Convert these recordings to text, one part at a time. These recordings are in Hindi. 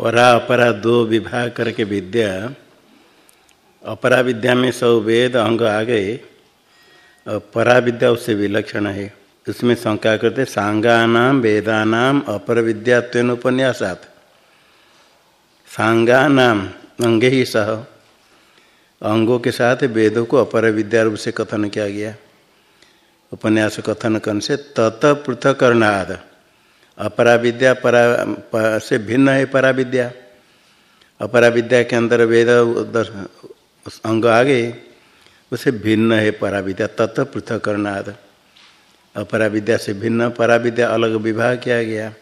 परा अपरा दो विभाग करके विद्या अपरा विद्या में सब वेद अंग आ गए और परा विद्या उससे विलक्षण है। उसमें शंका करते सांगा सांगानाम वेदानाम अपर विद्यात्व उपन्यासात सांगानाम, अंगे ही सह। अंगों के साथ वेदों को अपर विद्या रूप से कथन किया गया। उपन्यास कथन करने से तत पृथकरणाद। अपरा विद्या परा से भिन्न है परा विद्या अपरा विद्या के अंदर वेद अंग आ गए उसे भिन्न है परा विद्या तत् पृथकरणाद अपरा विद्या से भिन्न परा विद्या अलग विभाग किया गया।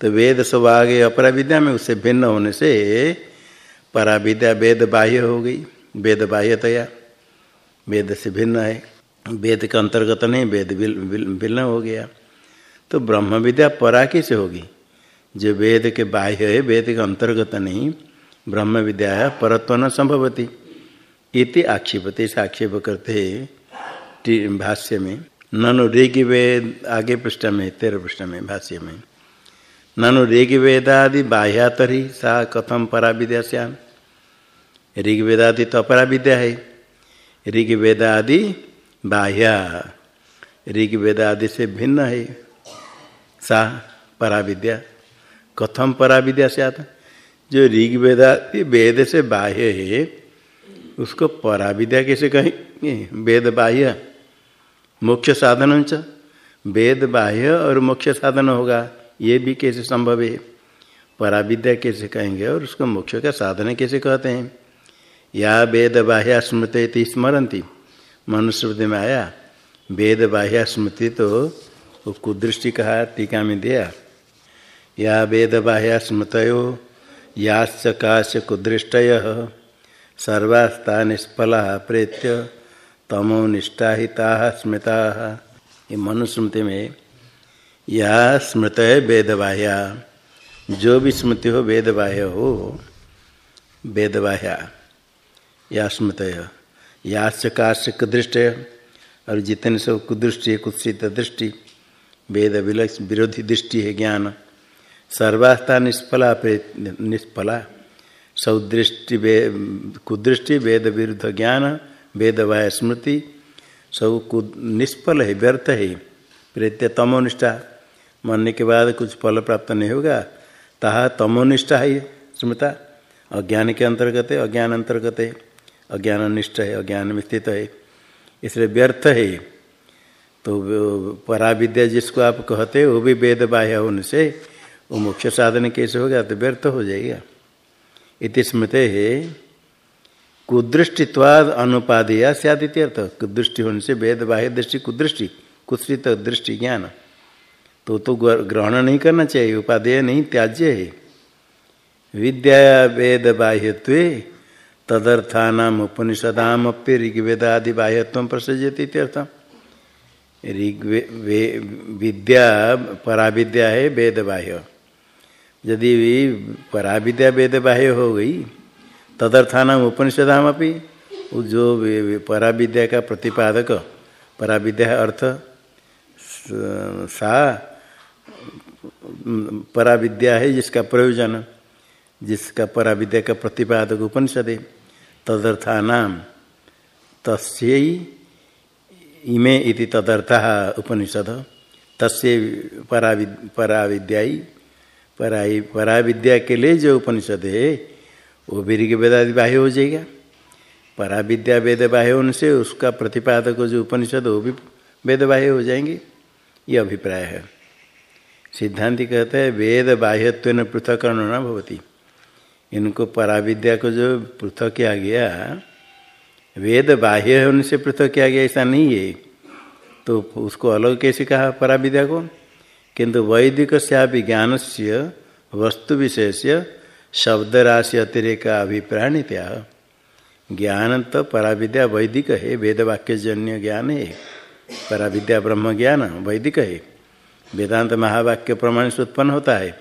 तो वेद सब आ गए अपरा विद्या में उससे भिन्न होने से परा विद्या वेद बाह्य हो गई, वेद बाह्यतया। वेद से भिन्न है, वेद के अंतर्गत नहीं, वेद भिन्न हो गया। तो ब्रह्म विद्या परा कैसे होगी। जो वेद के बाह्य है, वेद के अंतर्गत नहीं ब्रह्म विद्या है परत्व न संभवती। इति आक्षेपते से आक्षेप करते भाष्य में। ननु ऋग वेद, आगे पृष्ठ में, तेरह पृष्ठ में, भाष्य में। ननु ऋग वेदादि बाह्यातरी, सा कथम परा विद्या श्याम ऋग वेदादि तो अपरा विद्या है। ऋग वेदादि बाह्या। ऋग वेदादि से भिन्न है। सा परा विद्या कथम परा विद्या से आता जो ऋग वेदादि वेद से बाह्य है, उसको परा विद्या कैसे कहेंगे वेद बाह्य। मुख्य साधन च। वेद बाह्य और मुख्य साधन होगा, ये भी कैसे संभव है? परा विद्या कैसे कहेंगे और उसको मुख्य का साधन कैसे कहते हैं? या वेद बाह्या स्मृति स्मरती मनुस्मृति में आया, वेद बाह्या स्मृति तो कुदृष्टि कहा, टीका में दिया, या वेद बाह्या स्मृतयो, याश्च काश कुदृष्टय, सर्वास्ता निष्फला प्रेत्य, तमो निष्ठा हिता स्मृता। ये मनुस्मृति में, या स्मृत है वेद बाह्या, जो भी स्मृति हो, वेद बाह्य हो, वेद बाह्या, या स्मृत याश्च काश्य कुदृष्ट और जितने सब कुदृष्टि, कुत्सित दृष्टि वेद विरोधी दृष्टि है ज्ञान। सर्वास्था निष्फला निष्फला। सौदृष्टि कुदृष्टि वेद विरुद्ध ज्ञान, वेद वाय स्मृति। सब निष्फल है, व्यर्थ है। प्रेत्य तमोनिष्ठा। मरने के बाद कुछ फल प्राप्त नहीं होगा। ताहा तमोनिष्ठा है स्मृता। अज्ञान के अंतर्गत है, अज्ञान अंतर्गत है। अज्ञान निष्ठ है, अज्ञान में स्थित है। इसलिए व्यर्थ है। तो पराविद्या जिसको आप कहते हो, वो भी वेद बाह्य होने से वो मुख्य साधन कैसे होगा तो व्यर्थ हो जाएगा। इति स्मृत है, कुदृष्टित्वाद अनुपादिया अर्थ। कुदृष्टि होने से वेद बाह्य दृष्टि, कुदृष्टि, कुत्सित दृष्टि ज्ञान। तो तो ग्रहण नहीं करना चाहिए, उपाधेय नहीं, त्याज्य है। विद्या वेद बाह्यत्व तदर्थानाम उपनिषदाम ऋग्वेदादि बाह्यत्व प्रसजती ऋग विद्या, पराविद्या है वेद बाह्य यदि पराविद्या वेद बाह्य हो गई तदर्थानाम उपनिषदाम अपनी जो पराविद्या का प्रतिपादक, पराविद्या अर्थ, सा पराविद्या है, जिसका प्रयोजन, जिसका पराविद्या का प्रतिपादक उपनिषद है तदर्थानाम तस्य इमे इति तदर्थ उपनिषद। तस्य पराविद्या पराई पराविद्या के लिए जो उपनिषद है, वो ऋग वेदादि बाह्य हो जाएगा। पराविद्या वेद बाह्य होने से उसका प्रतिपादक जो उपनिषद, वो भी वेद बाह्य हो जाएँगे। ये अभिप्राय है। सिद्धांति कहते हैं वेद बाह्यत्व पृथकरण न भवती। इनको पराविद्या को जो पृथक किया गया वेद बाह्य होने से पृथक किया गया, ऐसा नहीं है। तो उसको अलग कैसे कहा, पराविद्या को? किंतु वैदिक ज्ञान से वस्तु से शब्द राशि अतिरेक अभिप्राय त्या ज्ञान तो पराविद्या वैदिक है वेद वाक्य जन्य ज्ञान है। पराविद्या ब्रह्म ज्ञान वैदिक है। वेदांत महावाक्य प्रमाण से उत्पन्न होता है।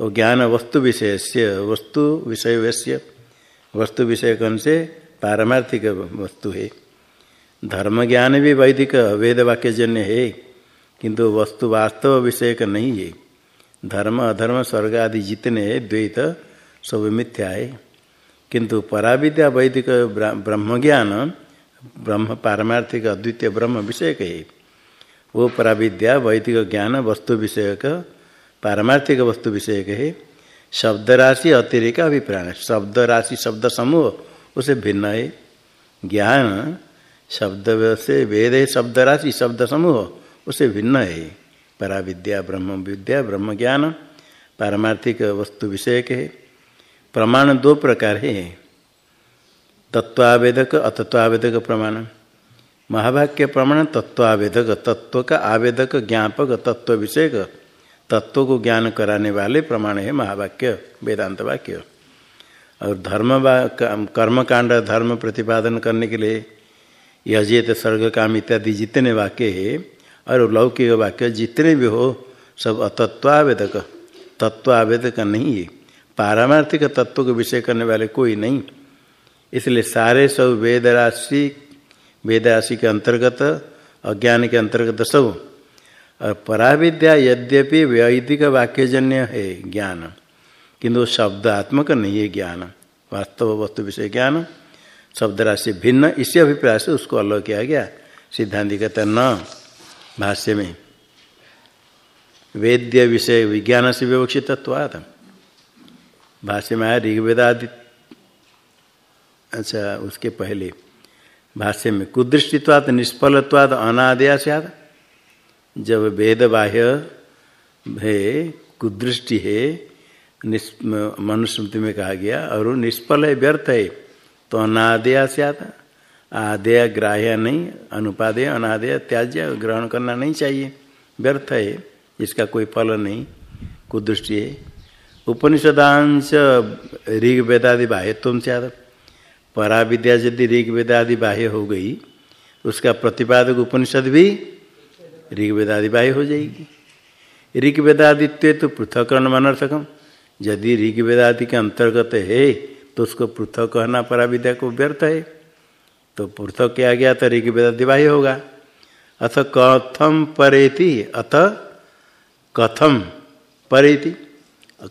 वो ज्ञान वस्तु विषय से वस्तु विषय वस्तु विषय कौन से पारमार्थिक वस्तु है। धर्म ज्ञान भी वैदिक वेद वाक्य जन्य है, किंतु वस्तु वास्तव विषय का नहीं है। धर्म, अधर्म, स्वर्ग आदि जितने द्वैत सब मिथ्या है। किंतु पराविद्या वैदिक ब्रह्म ज्ञान ब्रह्म, पारमार्थिक अद्वितीय ब्रह्म विषय है। वो पराविद्या, वैदिक ज्ञान, वस्तु विषयक, पारमार्थिक वस्तु विषयक है। शब्द राशि अतिरिक्त अभिप्राण शब्द राशि शब्द समूह उसे भिन्न है ज्ञान, शब्द से वेद है, शब्द राशि, शब्द समूह, उसे भिन्न है परा विद्या ब्रह्म विद्या, ब्रह्म ज्ञान, पारमार्थिक वस्तु विषय के प्रमाण दो प्रकार है। तत्वावेदक, अतत्वावेदक प्रमाण। महावाक्य प्रमाण, तत्वावेदक, तत्व का आवेदक, ज्ञापक, तत्व विषयक। तत्व को ज्ञान कराने वाले प्रमाण है महावाक्य वेदांत वाक्य। और धर्म कर्म कांड धर्म प्रतिपादन करने के लिए यजेत स्वर्ग काम इत्यादि जितने वाक्य है और लौकिक वाक्य जितने भी हो, सब अतत्वावेदक। तत्वावेदक नहीं है। पारमार्थिक तत्व को विषय करने वाले कोई नहीं। इसलिए सारे सब वेद राशि वेद राशि के अंतर्गत अज्ञान के अंतर्गत सब। और पराविद्या यद्यपि वैदिक वाक्यजन्य है ज्ञान। किंतु शब्दात्मक नहीं है ज्ञान। वास्तव वस्तु विषय ज्ञान, शब्द राशि भिन्न, इसी अभिप्राय से उसको अलग किया गया। सिद्धांति कहते न, भाष्य में वेद्य विषय विज्ञान से विवक्षित भाष्य में आया ऋग्वेदादि अच्छा उसके पहले। भाष्य में कुदृष्टित्वाद निष्फलत्वाद अनादया से जब वेद बाह्य है, कुदृष्टि है मनुस्मृति में कहा गया और निष्फल है व्यर्थ है तो अनादया से आता आदेय ग्राह्य नहीं, अनुपादेय, अनादेय त्याज्य, ग्रहण करना नहीं चाहिए। व्यर्थ है इसका कोई फल नहीं। कुदृष्टि है उपनिषदांश ऋग वेदादि बाह्य तुम से आता परा विद्या यदि ऋग वेदादि बाह्य हो गई, उसका प्रतिपादक उपनिषद भी ऋग वेदादि बाह्य हो जाएगी। ऋग वेदादित्य तो पृथकरण मनर्थकम। यदि ऋग वेदादि के अंतर्गत है तो उसको पृथक कहना परा विद्या को व्यर्थ है। तो पृथक किया गया तो ऋग वेदादि बाह्य होगा। अथ कथम परेति, अथ कथम परेति।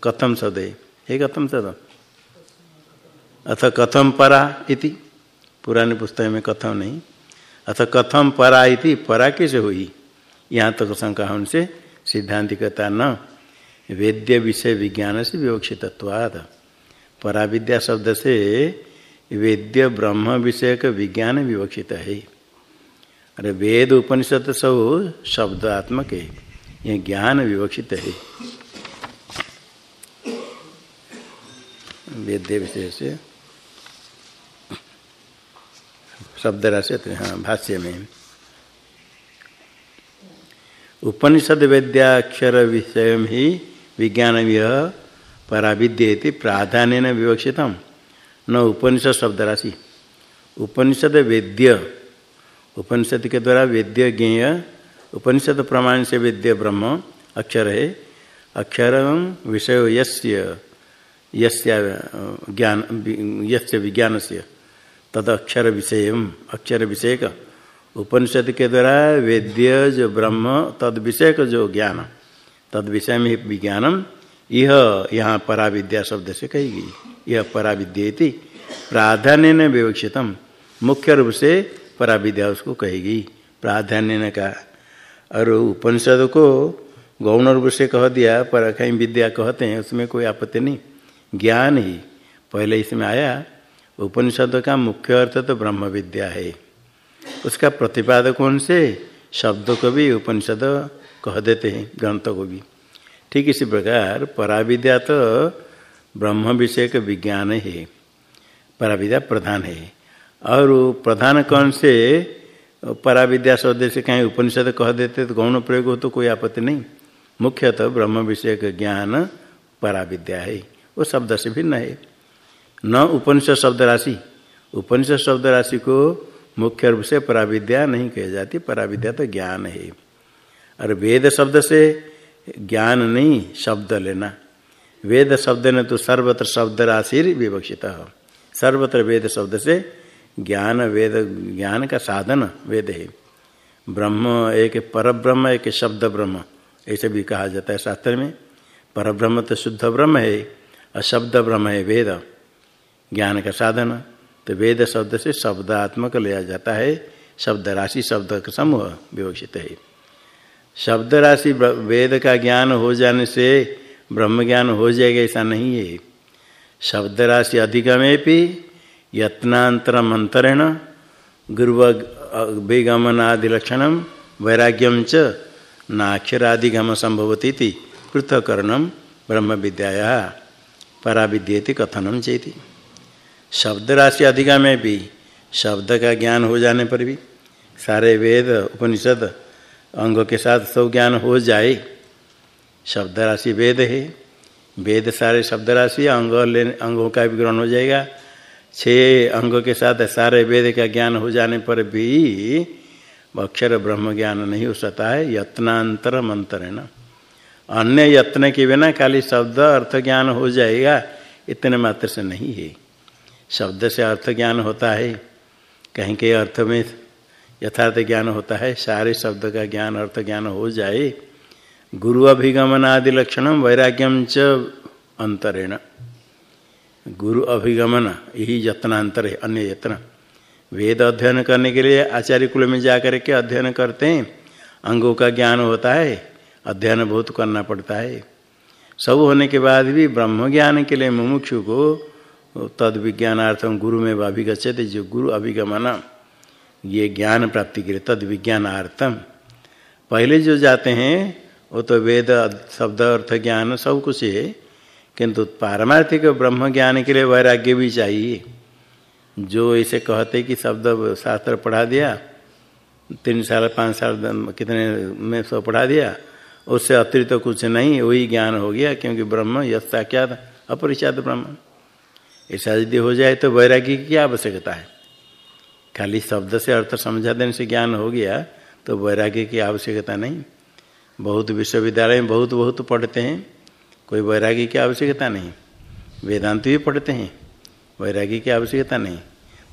कथम सदय हे? कथम सद अथ कथम परा इति। पुराने पुस्तक में कथम नहीं। अथ कथम परा इति, परा कैसे हुई? यहाँ तक तो शंका उनसे सिद्धांतिकता न वेद्य विषय विज्ञान से विवक्षितत्वाद परा विद्या शब्द से वेद्य ब्रह्म विषय का विज्ञान विवक्षित है। अरे वेद उपनिषद सब शब्दात्मक है। यह ज्ञान विवक्षित है। वेद्य विषय से शब्द राशि हाँ भाष्य में। उपनिषद वेद्याक्षर विषय ही विज्ञान पराविद्य प्राधान्य विवक्षित न उपनिषद शब्द राशि उपनिषद वेद्य। उपनिषद के द्वारा वेद्य ज्ञेय। उपनिषद प्रमाण से वेद्य ब्रह्म। अक्षर। है अक्षर विषय यस्य। ज्ञान यस्य विज्ञान से तद अक्षर विषय अक्षर विषय उपनिषद के द्वारा वेद्य जो ब्रह्म। तद विषय का जो ज्ञान तद विषय में विज्ञानम। यह यहाँ पराविद्या शब्द से कही गई। यह पराविद्य प्राधान्य ने विवक्षितम। मुख्य रूप से पराविद्या उसको कहेगी प्राधान्य ने कहा और उपनिषद को गौण रूप से कह दिया, पर कहीं विद्या कहते हैं, उसमें कोई आपत्ति नहीं। ज्ञान ही। पहले इसमें आया, उपनिषद का मुख्य अर्थ तो ब्रह्म विद्या है। उसका प्रतिपादक कौन से? शब्द को भी उपनिषद कह देते हैं ग्रंथ को भी ठीक इसी प्रकार पराविद्या तो ब्रह्म विषय का विज्ञान है, पराविद्या प्रधान है। और प्रधान कौन से, पराविद्या शब्द से कहीं उपनिषद कह देते तो गौण प्रयोग हो तो कोई आपत्ति नहीं। मुख्यतः ब्रह्म विषय का ज्ञान पराविद्या है, वो शब्द से भिन्न है। न उपनिषद शब्द राशि, उपनिषद शब्द राशि को मुख्य रूप से पराविद्या नहीं कही जाती, पराविद्या तो ज्ञान है। और वेद शब्द से ज्ञान नहीं, शब्द लेना। वेद शब्द ने तो सर्वत्र शब्द राशि विवक्षित हो। सर्वत्र वेद शब्द से ज्ञान, वेद, ज्ञान का साधन वेद है। ब्रह्म एक पर ब्रह्म एक शब्द ब्रह्म, ऐसे भी कहा जाता है शास्त्र में। पर ब्रह्म तो शुद्ध ब्रह्म है, अशब्द ब्रह्म है वेद। ज्ञान का साधन तो वेद शब्द से शब्दात्मक लिया जाता है, शब्द राशि, शब्द का समूह विवक्षित है। शब्द राशि वेद का ज्ञान हो जाने से ब्रह्म ज्ञान हो जाएगा, ऐसा नहीं है। शब्द राशि अधिगमे भी यत्नांतरम अंतरेण गुरुवगमनादिलक्षण वैराग्यम च नाक्षरादिगम संभवती पृथकरण ब्रह्म विद्या पराविद्येति कथनम चेती। शब्द राशि अधिका भी शब्द का ज्ञान हो जाने पर भी सारे वेद, उपनिषद अंगों के साथ सब ज्ञान हो जाए। शब्द राशि वेद है। वेद सारे शब्द राशि अंग लेने, अंगों का भी ग्रहण हो जाएगा। छह अंगों के साथ सारे वेद का ज्ञान हो जाने पर भी अक्षर ब्रह्म ज्ञान नहीं हो सकता है। यत्नांतर मंत्र है ना अन्य यत्न के बिना खाली शब्द अर्थ ज्ञान हो जाएगा, इतने मात्र से नहीं है। शब्द से अर्थ ज्ञान होता है। कहीं के अर्थ में यथार्थ ज्ञान होता है, सारे शब्द का ज्ञान, अर्थ ज्ञान हो जाए। गुरु अभिगमन आदि लक्षण वैराग्यम च अंतरेण। गुरु अभिगमन, यही यत्नांतर है, अन्य यत्न। वेद अध्ययन करने के लिए आचार्य कुल में जाकर के अध्ययन करते हैं। अंगों का ज्ञान होता है, अध्ययन बहुत करना पड़ता है। सब होने के बाद भी ब्रह्म ज्ञान के लिए मुमुक्षु को तद विज्ञानार्थम गुरु में अभिगछते जो गुरु अभिगमन। ये ज्ञान प्राप्ति के लिए तद विज्ञानार्थम। पहले जो जाते हैं, वो तो वेद, शब्द अर्थ ज्ञान सब कुछ है, किंतु पारमार्थिक ब्रह्म ज्ञान के लिए वैराग्य भी चाहिए। जो ऐसे कहते कि शब्द शास्त्र पढ़ा दिया, तीन साल, पाँच साल, कितने में सब पढ़ा दिया, उससे अतिरिक्त तो कुछ नहीं, वही ज्ञान हो गया, क्योंकि ब्रह्म यस्ता क्या अपरिचात ब्रह्म। ऐसा यदि हो जाए तो वैराग्य की क्या आवश्यकता है? खाली शब्द से अर्थ समझा देने से ज्ञान हो गया तो वैराग्य की आवश्यकता नहीं। बहुत विश्वविद्यालय में बहुत बहुत पढ़ते हैं, कोई वैराग्य की आवश्यकता नहीं। वेदांत भी पढ़ते हैं, वैराग्य की आवश्यकता नहीं।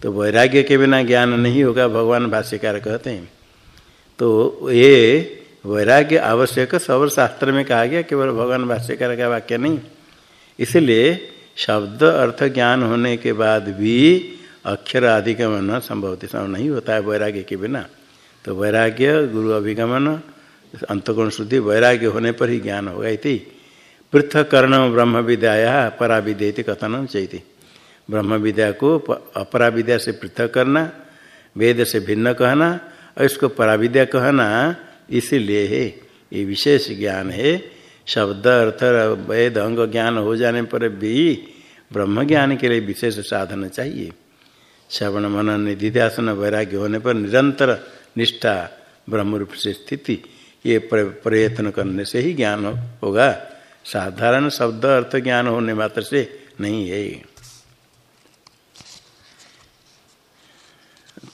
तो वैराग्य के बिना ज्ञान नहीं होगा, भगवान भाष्यकार कहते हैं। तो ये वैराग्य आवश्यक सब शास्त्र में कहा गया, केवल भगवान भाष्यकार का वाक्य नहीं। इसलिए शब्द, अर्थ, ज्ञान होने के बाद भी अक्षर अधिगमन संभव नहीं होता है वैराग्य के बिना। तो वैराग्य, गुरु अभिगमन, अंतगुण शुद्धि, वैराग्य होने पर ही ज्ञान होगा इति। पृथकरण ब्रह्म विद्या परा विद्या कथन चाहिए ब्रह्म विद्या को अपरा विद्या से पृथक करना, वेद से भिन्न कहना, और इसको पराविद्या कहना इसीलिए है। ये विशेष ज्ञान है। शब्द, अर्थ, वेद, अंग, ज्ञान हो जाने पर भी ब्रह्म ज्ञान के लिए विशेष साधन चाहिए। श्रवण मनन निधिध्यासन वैराग्य होने पर निरंतर निष्ठा ब्रह्म रूप से स्थिति, ये प्रयत्न करने से ही ज्ञान होगा। साधारण शब्द अर्थ ज्ञान होने मात्र से नहीं है।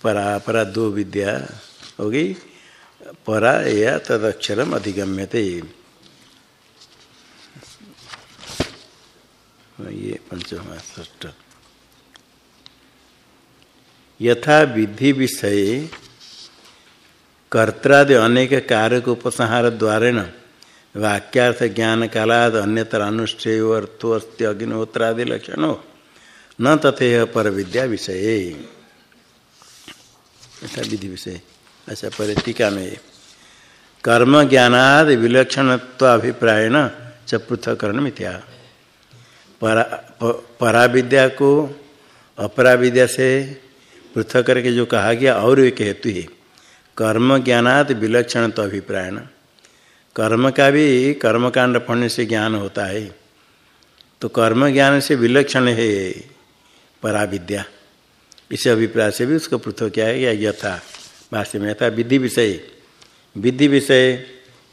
परा परा दो विद्या होगी परा या तदक्षरम अधिगम्यते। ये पंचम ष्ट यथा विधि विषय कर्त्रादि अनेक कारक उपसंहार द्वारेण वाक्यार्थ, ज्ञान, कालाद, अन्यतर अनुष्ठेय, अर्थो अग्निहोत्रादि लक्षणों, न तथे पर विद्या विषय। ऐसा विधि विषय। ऐसा पर टीका में कर्म, ज्ञानाद, विलक्षणत्वाभिप्रायण च पृथकरण मिथ्या परा परा विद्या को अपरा विद्या से पृथक करके जो कहा गया, और एक हेतु है। कर्म ज्ञानाद विलक्षण तो अभिप्रायण। कर्म का भी कर्मकांड पढ़ने से ज्ञान होता है। तो कर्म ज्ञान से विलक्षण है परा विद्या इस अभिप्राय से भी उसको पृथक किया गया, यथा। भाष्य में यथा विधि विषय। विधि विषय,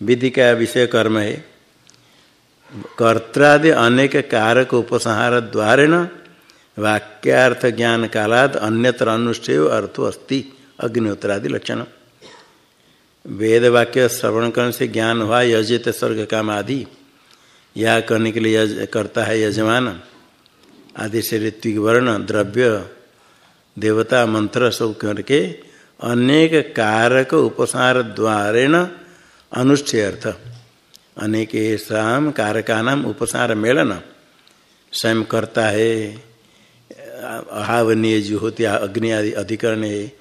विधि का विषय कर्म है। कर्त्रादि अनेक कारक उपसंहार द्वारेण वाक्यार्थ ज्ञान कालाद अन्यत्र अनुष्ठेय अर्थो अस्ति, अग्निहोत्रादि लक्षण। वेद वाक्य श्रवण करने से ज्ञान हुआ, यजित स्वर्ग काम आदि या करने के लिए यज, करता है यजमान। आदि से ऋत्विक वर्ण, द्रव्य, देवता, मंत्र, सब करके अनेक कारक उपसार द्वारेण अनुष्ठेय अर्थ। अनेक कारका नाम उपसार मेलन। स्वयं करता है अहावनीय जो होती है अग्नि आदि अधिकरण है,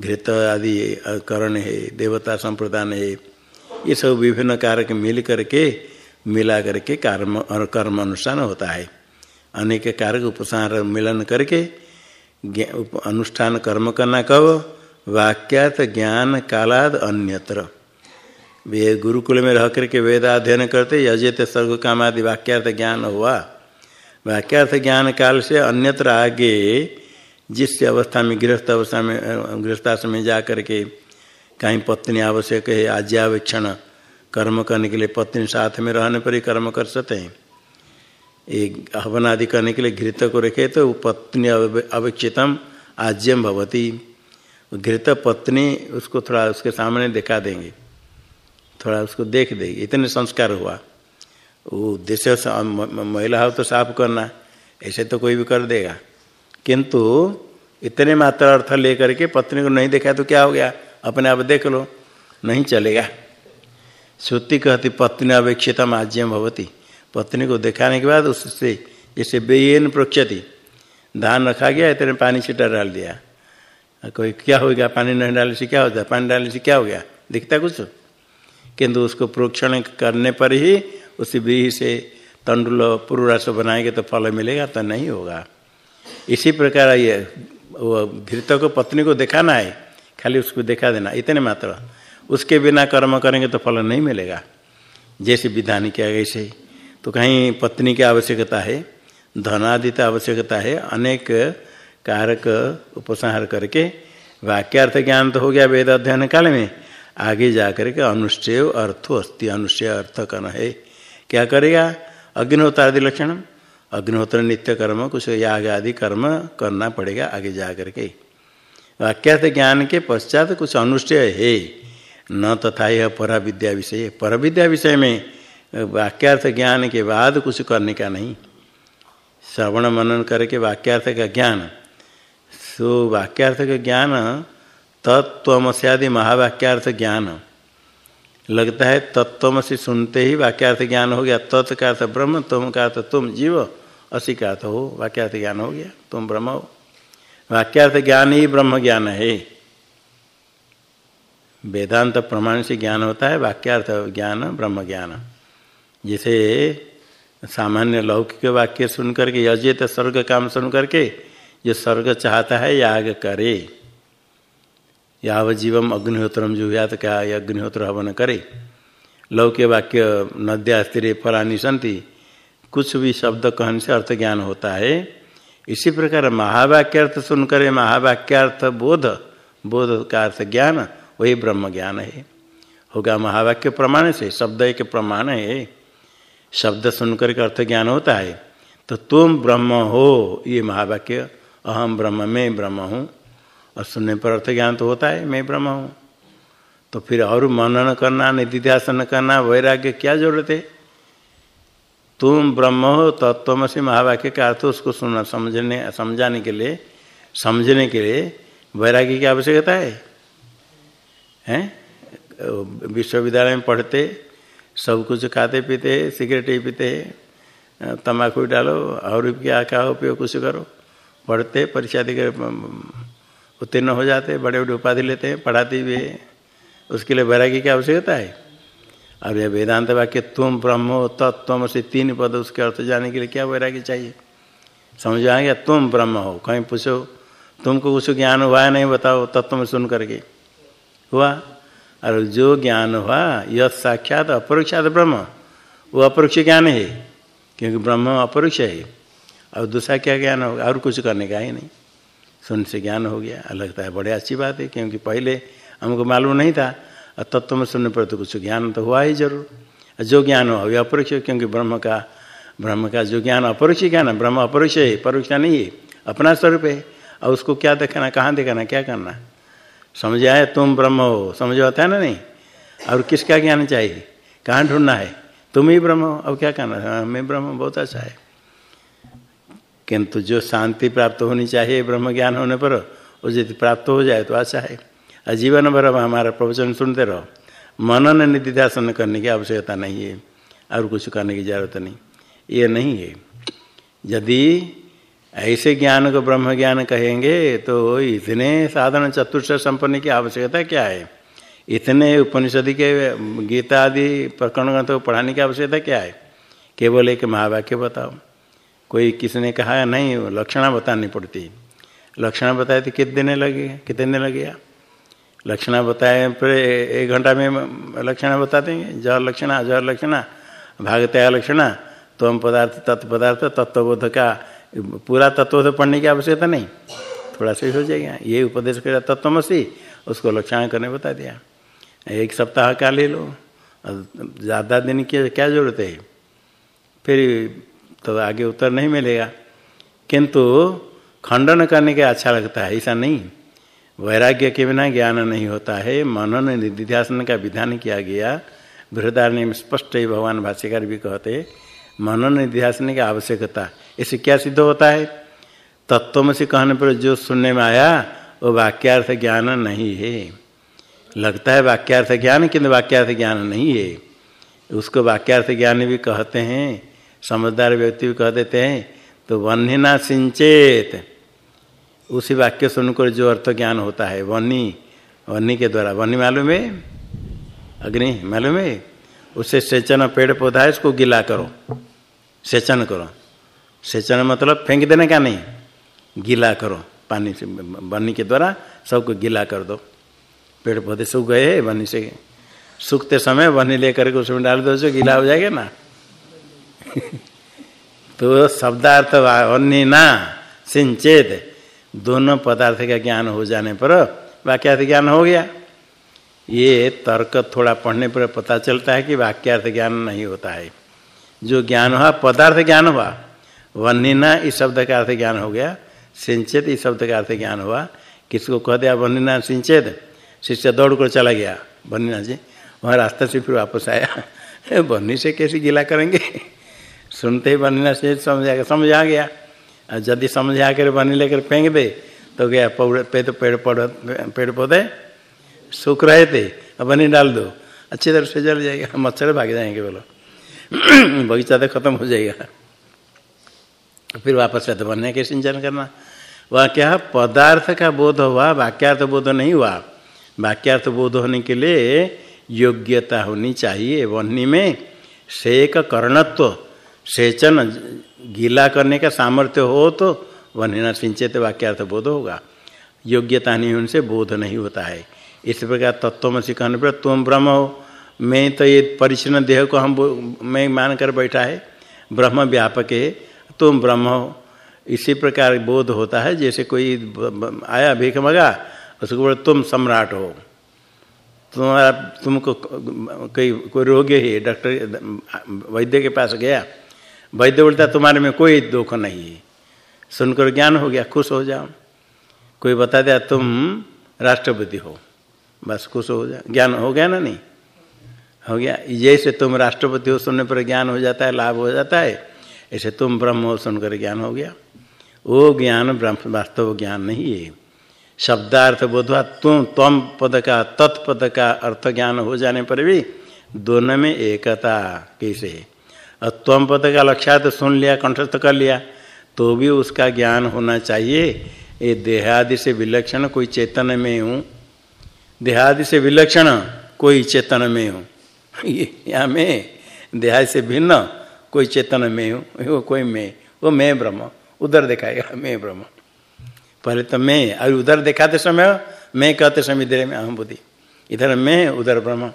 घृत आदि करण है, देवता संप्रदान है, ये सब विभिन्न कारक मिल करके, मिला करके कर्म और कर्म अनुष्ठान होता है। अनेक कारक उपसार, मिलन करके अनुष्ठान कर्म करना कब वाक्यात ज्ञान, कालाद, अन्यत्र। वे गुरुकुल में रह करके वेद अध्ययन करते, यजेत सर्ग काम आदि वाक्यार्थ ज्ञान हुआ। वाक्यार्थ ज्ञान काल से अन्यत्र आगे जिस अवस्था में, गृहस्थ अवस्था में गृहस्थाश्रम में जा करके कहीं पत्नी आवश्यक है आज्ञावेक्षण कर्म करने के लिए पत्नी साथ में रहने पर ही कर्म कर सकते हैं। एक हवन आदि करने के लिए घृत को रखे तो पत्नी अवेक्षितम आज्यम भवती। घृत पत्नी उसको थोड़ा उसके सामने दिखा देंगे, थोड़ा उसको देख देगी। इतने संस्कार हुआ। वो उद्देश्य महिला हो तो साफ़ करना ऐसे तो कोई भी कर देगा। किंतु इतने मात्र अर्थ लेकर के पत्नी को नहीं देखा तो क्या हो गया? अपने आप देख लो, नहीं चलेगा। श्रुति कहती, पत्नी अपेक्षित आज्यम भवती। पत्नी को दिखाने के बाद उससे, जैसे बेन प्रोक्षति धान रखा गया, इतने पानी छिटा डाल दिया। कोई क्या हो गया? पानी नहीं डालने से क्या होता पानी डालने से क्या हो गया? दिखता कुछ? किंतु उसको प्रोक्षण करने पर ही उसी बीज से तंडुल पूर्व बनाएँगे तो फल मिलेगा तो नहीं होगा। इसी प्रकार ये, वो घृत को पत्नी को दिखाना है, खाली उसको दिखा देना, इतने मात्र। उसके बिना कर्म करेंगे तो फल नहीं मिलेगा। जैसे विधान किया गया ऐसे तो कहीं पत्नी की आवश्यकता है धनादित आवश्यकता है, अनेक कारक उपसंहार करके वाक्यार्थ ज्ञान तो हो गया वेद अध्ययन काल में। आगे जाकर के अनुष्ठेय अर्थो अस्थि अनुष्ठेय अर्थ करना है। क्या करेगा? अग्निहोत्र आदि लक्षण। अग्निहोत्र नित्य कर्म, कुछ याग आदि कर्म करना पड़ेगा आगे जा करके वाक्यार्थ ज्ञान के पश्चात कुछ अनुष्ठेय है। न तथा यह परा विद्या विषय। पर विद्या विषय में वाक्यार्थ ज्ञान के बाद कुछ करने का नहीं। श्रवण मनन करके वाक्यार्थ का ज्ञान। सो वाक्यार्थ का ज्ञान तत्वमस्यादि महावाक्यार्थ ज्ञान। लगता है तत्व से सुनते ही वाक्यार्थ ज्ञान हो गया। तत् का अर्थ ब्रह्म, तुम का अर्थ तुम जीव, असी का अर्थ हो। वाक्यार्थ ज्ञान हो गया, तुम ब्रह्म हो। वाक्यार्थ ज्ञान ही ब्रह्म ज्ञान है। वेदांत प्रमाण से ज्ञान होता है, वाक्यार्थ ज्ञान, ब्रह्म ज्ञान। जिसे सामान्य लौकिक वाक्य सुन करके यजेत स्वर्ग काम सुन करके जो स्वर्ग चाहता है, याग करे। याव जीवम अग्निहोत्रम जो हुआ तो क्या अग्निहोत्र हवन करे। लौक्य वाक्य नद्या स्थिर फलानी संति कुछ भी शब्द कहने से अर्थ ज्ञान होता है। इसी प्रकार महावाक्यर्थ सुनकर महावाक्यार्थ बोध। बोध का अर्थ ज्ञान, वही ब्रह्म ज्ञान है। होगा महावाक्य प्रमाण से, शब्द एक प्रमाण है। शब्द सुनकर के अर्थ ज्ञान होता है। तो तुम ब्रह्म हो, ये महावाक्य। अहम ब्रह्म में ब्रह्म हूँ। और सुनने पर अर्थ ज्ञान तो होता है, मैं ब्रह्म हूँ। तो फिर और मनन करना, निधिध्यासन करना, वैराग्य क्या ज़रूरत है? तुम ब्रह्म हो, तत्व से महावाक्य का अर्थ उसको सुनना, समझने, समझाने के लिए, समझने के लिए वैराग्य की आवश्यकता है। हैं? विश्वविद्यालय में पढ़ते, सब कुछ खाते पीते, सिगरेट ही पीते तम्बाकू डालो, और क्या क्या उपयोग कुछ करो? पढ़ते, परीक्षा देकर उत्तीर्ण हो जाते हैं बड़े बड़े उपाधि लेते हैं, पढ़ाते भी है। उसके लिए वैराग्य की आवश्यकता है? अब यह वेदांत वाक्य, तुम ब्रह्म हो तत्व से तीन पद, उसके अर्थ जाने के लिए क्या वैराग्य चाहिए? समझ आ गया? तुम ब्रह्म हो। कहीं पूछो, तुमको कुछ ज्ञान हुआ है नहीं बताओ तत्व में सुन करके। हुआ? और जो ज्ञान हुआ, यह साक्षात अपरोक्षात ब्रह्म। वो अपरोक्ष ज्ञान है, क्योंकि ब्रह्म अपरोक्ष है। और दूसरा क्या ज्ञान होगा? और कुछ करने का ही नहीं। सुन से ज्ञान हो गया। लगता है बड़े अच्छी बात है क्योंकि पहले हमको मालूम नहीं था। और तत्व में सुनने पर तो कुछ ज्ञान तो हुआ ही ज़रूर। जो ज्ञान हो वह अपरोक्ष क्योंकि ब्रह्म का ब्रह्म का जो ज्ञान अपरोक्ष ज्ञान है ब्रह्म अपरोक्ष है परोक्ष नहीं है अपना स्वरूप है। और उसको क्या दिखाना कहाँ दिखाना क्या करना? समझ आए तुम ब्रह्म हो समझ आता है ना नहीं? और किसका ज्ञान चाहिए? कहाँ ढूंढना है? तुम ही ब्रह्म हो अब क्या करना? हाँ, मैं ब्रह्म बहुत अच्छा है। किंतु जो शांति प्राप्त होनी चाहिए ब्रह्म ज्ञान होने पर वो यदि प्राप्त हो जाए तो अच्छा है। जीवन भर हमारा प्रवचन सुनते रहो। मनन निधिध्यासन करने की आवश्यकता नहीं है और कुछ करने की ज़रूरत नहीं। ये नहीं है। यदि ऐसे ज्ञान को ब्रह्म ज्ञान कहेंगे तो इतने साधन चतुर्थ संपन्न की आवश्यकता क्या है? इतने उपनिषद के, गीता आदि प्रकरण ग्रंथ को पढ़ाने की आवश्यकता क्या है? केवल एक महावाक्य बताओ। कोई किसी ने कहा, नहीं लक्षणा बतानी पड़ती। लक्षणा बताए तो कितने दिन लगे? कितने दिन लगेगा लक्षणा बताए फिर एक घंटा में लक्षणा बता देंगे। जर लक्षणा जर लक्षणा, भागत्या लक्षणा तम पदार्थ तत्पदार्थ तत्वबोध का, पूरा तत्व पढ़ने की आवश्यकता नहीं। थोड़ा सा ही हो जाएगा। ये उपदेश कर तत्वमसी, उसको लक्षण करने बता दिया। एक सप्ताह का ले लो। ज़्यादा दिन की क्या ज़रूरत है? फिर तो आगे उत्तर नहीं मिलेगा। किंतु खंडन करने के अच्छा लगता है, ऐसा नहीं। वैराग्य के बिना ज्ञान नहीं होता है। मनन निधिध्यासन का विधान किया गया। बृहदारण्य स्पष्ट ही, भगवान भाष्यकार भी कहते मनन निधिध्यासन की आवश्यकता इससे क्या सिद्ध होता है? तत्व से कहने पर जो सुनने में आया, वो वाक्यार्थ ज्ञान नहीं है। लगता है वाक्यार्थ ज्ञान, किंतु वाक्यार्थ ज्ञान नहीं है। उसको वाक्यार्थ ज्ञान भी कहते हैं। समझदार व्यक्ति भी कह देते हैं तो वन्यना सिंचेत। उसी वाक्य सुनकर जो अर्थ ज्ञान होता है वन्नी वन्नी के द्वारा। वन्नी मालूम है? अग्नि, मालूम है? उससे सेचन पेड़ पौधा है, उसको गिला करो। सेचन करो। सेचन मतलब फेंक देने का नहीं? गीला करो। पानी से बन्नी के द्वारा सबको गीला कर दो। पेड़ पौधे सूख गए बनी से। सूखते समय बनी लेकर के उसमें डाल दो, जो गीला हो जाएगा ना। तो शब्दार्थ अन्य ना, सिंचेत। दोनों पदार्थ का ज्ञान हो जाने पर वाक्यार्थ ज्ञान हो गया। ये तर्क थोड़ा पढ़ने पर पता चलता है कि वाक्यार्थ ज्ञान नहीं होता है। जो ज्ञान हुआ, पदार्थ ज्ञान हुआ वन्यना इस शब्द का अर्थ ज्ञान हो गया। सिंचेत, इस शब्द का अर्थ ज्ञान हुआ। किसको कह दिया? वन्यना सिंचेत। शिष्य दौड़ कर चला गया। बन्नी जी, वहाँ रास्ते से फिर वापस आया। बन्नी से कैसे गिला करेंगे? सुनते ही बन्नी से समझ आ समझ आ गया। और यदि समझ आकर बन्नी लेकर फेंक दे तो गया पे तो पेड़ पौधे पेड़ पौधे सूख रहे थे, अब बनी डाल दो। अच्छी तरह से जल जाएगा, मच्छर भाग जाएँगे बोलो। बगीचा तो खत्म हो जाएगा। फिर वापस से तो बनने के सिंचन करना। वह क्या पदार्थ का बोध हुआ, वाक्यार्थ बोध नहीं हुआ। वाक्यार्थ बोध होने के लिए योग्यता होनी चाहिए। वन्नी में सेक कर्णत्व। सेचन, गीला करने का सामर्थ्य हो तो वन्य सिंचित वाक्यार्थ बोध होगा। योग्यता नहीं उनसे बोध नहीं होता है। इस प्रकार तत्व से कहने पर तुम ब्रह्म हो। मैं तो ये परिचन्न देह को हम मैं मान कर बैठा है। ब्रह्म व्यापक है। तुम ब्रह्म हो। इसी प्रकार बोध होता है। जैसे कोई आया, भीख मगा, उसको बोले, तुम सम्राट हो। तुम्हारा तुमको कोई कोई रोगी है, डॉक्टर, वैद्य के पास गया। वैद्य बोलता, तुम्हारे में कोई दुख नहीं है। सुनकर ज्ञान हो गया, खुश हो जाओ। कोई बता दिया तुम राष्ट्रपति हो। बस खुश हो जाओ। ज्ञान हो गया ना नहीं? हो गया। जैसे तुम राष्ट्रपति हो, सुनने पर ज्ञान हो जाता है, लाभ हो जाता है, ऐसे तुम ब्रह्म हो, सुनकर ज्ञान हो गया। वो ज्ञान ब्रह्म, वास्तव ज्ञान नहीं है। शब्दार्थ बोधवा, तुम तम पद का तत्पद का अर्थ ज्ञान हो जाने पर भी दोनों में एकता कैसे और तम पद का लक्ष्यार्थ सुन लिया, कंठस्थ कर लिया तो भी उसका ज्ञान होना चाहिए। ये देहादि से विलक्षण कोई चेतन में हूँ। देहादि से विलक्षण कोई चेतन में हूँ। या मैं में, देहादि से भिन्न कोई चेतन में हूँ। वो कोई मैं, वो मैं ब्रह्म। उधर दिखाएगा, मैं ब्रह्म। पहले तो मैं और उधर दिखाते समय, मैं कहते समय, इधर में अहम बुद्धि। इधर मैं, उधर ब्रह्म।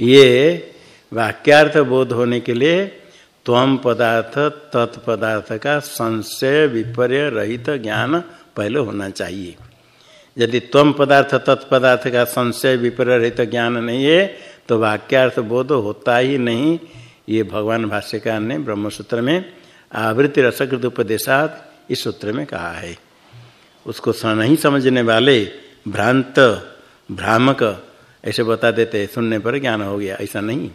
ये वाक्यार्थ बोध होने के लिए त्वम पदार्थ, तत्पदार्थ का संशय, विपर्य रहित ज्ञान पहले होना चाहिए। यदि त्वम पदार्थ, तत्पदार्थ का संशय, विपर्य रहित ज्ञान नहीं है तो वाक्यार्थ बोध होता ही नहीं। ये भगवान भाष्यकार ने ब्रह्मसूत्र में आवृत्ति रसकृत उपदेशात इस सूत्र में कहा है। उसको नहीं समझने वाले भ्रांत, भ्रामक, ऐसे बता देते सुनने पर ज्ञान हो गया, ऐसा नहीं।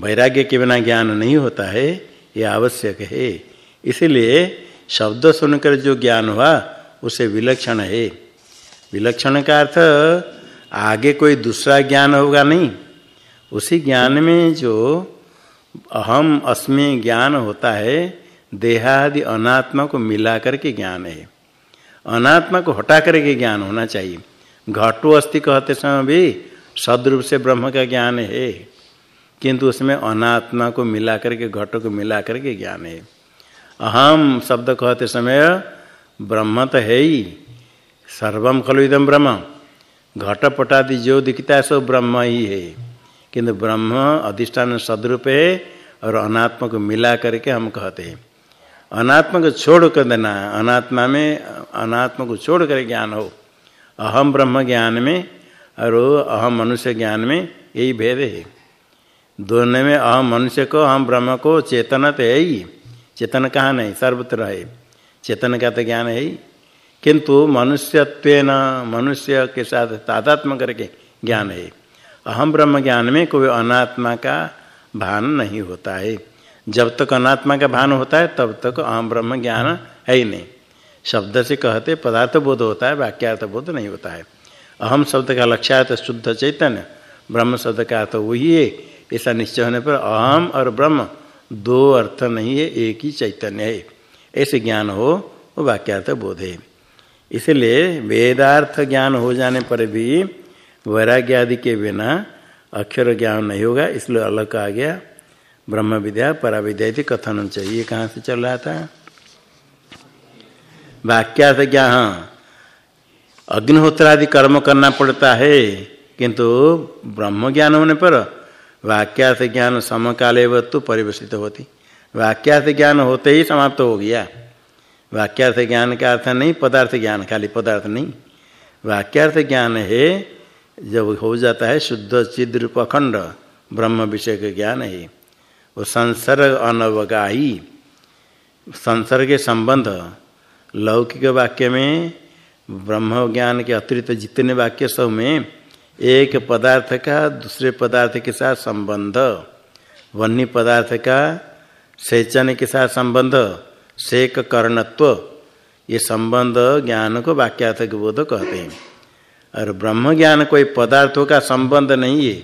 वैराग्य के बिना ज्ञान नहीं होता है ये आवश्यक है। इसीलिए शब्द सुनकर जो ज्ञान हुआ, उसे विलक्षण है। विलक्षण का अर्थ, आगे कोई दूसरा ज्ञान होगा नहीं। उसी ज्ञान में जो अहम अस्मि ज्ञान होता है, देहादि अनात्मा को मिला करके ज्ञान है। अनात्मा को हटा करके ज्ञान होना चाहिए। घटो अस्थि कहते समय भी सदरूप से ब्रह्म का ज्ञान है। किंतु उसमें अनात्मा को मिला करके घटो को मिला करके ज्ञान है। अहम शब्द कहते समय ब्रह्म तो है ही। सर्वम खलु इदम ब्रह्म। घटपटादि जो दिखता है सो ब्रह्म ही है। किंतु ब्रह्म अधिष्ठान सदरूप है और अनात्मा को मिला करके हम कहते हैं। अनात्मा को छोड़ कर देना अनात्मा में, अनात्मा को छोड़ कर ज्ञान हो। अहम ब्रह्म ज्ञान में और अहम मनुष्य ज्ञान में यही भेद है। दोनों में अहम मनुष्य को, अहम ब्रह्म को चेतन तो है ही। चेतन कहाँ नहीं? सर्वत्र है। चेतन का तो ज्ञान है ही। किंतु मनुष्यत्व मनुष्य के साथ तादात्म करके ज्ञान है। अहम ब्रह्म ज्ञान में कोई अनात्मा का भान नहीं होता है। जब तक अनात्मा का भान होता है, तब तक अहम ब्रह्म ज्ञान है ही नहीं। शब्द से कहते पदार्थ बोध होता है, वाक्यार्थ बोध नहीं होता है। अहम शब्द का लक्ष्यार्थ शुद्ध चैतन्य ब्रह्म शब्द का अर्थ वही है। ऐसा निश्चय होने पर अहम और ब्रह्म दो अर्थ नहीं है, एक ही चैतन्य है। ऐसे ज्ञान हो, वो वाक्यार्थ बोध है। इसलिए वेदार्थ ज्ञान हो जाने पर भी वैराग्य आदि के बिना अक्षर ज्ञान नहीं होगा, इसलिए अलग आ गया। ब्रह्म विद्या, परा विद्या कथन चाहिए कहाँ से चल रहा था? वाक्यार्थ ज्ञान। हाँ अग्निहोत्रादि कर्म करना पड़ता है, किंतु ब्रह्म ज्ञान होने पर वाक्यार्थ ज्ञान समकाले तो परिवेशित होती। वाक्यार्थ ज्ञान होते ही समाप्त हो गया। वाक्यार्थ ज्ञान का अर्थ नहीं पदार्थ ज्ञान खाली पदार्थ नहीं। वाक्यार्थ ज्ञान है, जब हो जाता है शुद्ध चिद रूप अखंड, ब्रह्म विषय का ज्ञान है। वो संसर्ग अनवगाही, संसर्ग के संबंध, लौकिक वाक्य में, ब्रह्म ज्ञान के अतिरिक्त जितने वाक्य सब में एक पदार्थ का दूसरे पदार्थ के साथ संबंध। वन्य पदार्थ का सेचन के साथ संबंध। सेक कर्णत्व। ये संबंध ज्ञान को वाक्यार्थ के बोध कहते हैं। और ब्रह्म ज्ञान कोई पदार्थों का संबंध नहीं है।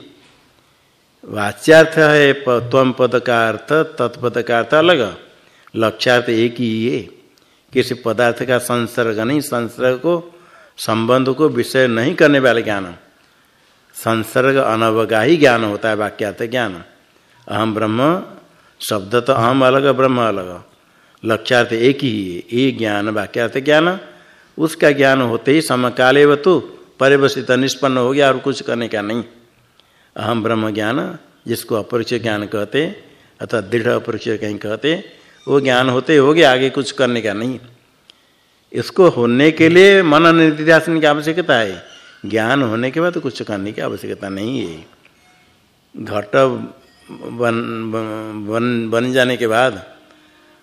वाच्यार्थ है त्वम पद का अर्थ, तत्पद का अर्थ अलग। लक्ष्यार्थ एक ही है। किसी पदार्थ का संसर्ग नहीं, संसर्ग को, संबंध को विषय नहीं करने वाले ज्ञान। संसर्ग अनवगा ही ज्ञान होता है, वाक्यार्थ ज्ञान। अहम ब्रह्म, शब्द तो अहम अलग, ब्रह्म अलग। लक्ष्यार्थ एक ही है, ये ज्ञान, वाक्यार्थ ज्ञान। उसका ज्ञान होते ही समकाले व तो परिवसित निष्पन्न हो गया और कुछ करने का नहीं। अहम ब्रह्म ज्ञान, जिसको अपरिचय ज्ञान कहते अथवा दृढ़ अपरिचय कहीं कहते, वो ज्ञान होते हो गया, आगे कुछ करने का नहीं। इसको होने के लिए मन निधिध्यासन की आवश्यकता है। ज्ञान होने के बाद तो कुछ करने की आवश्यकता नहीं है। घट बन बन बन जाने के बाद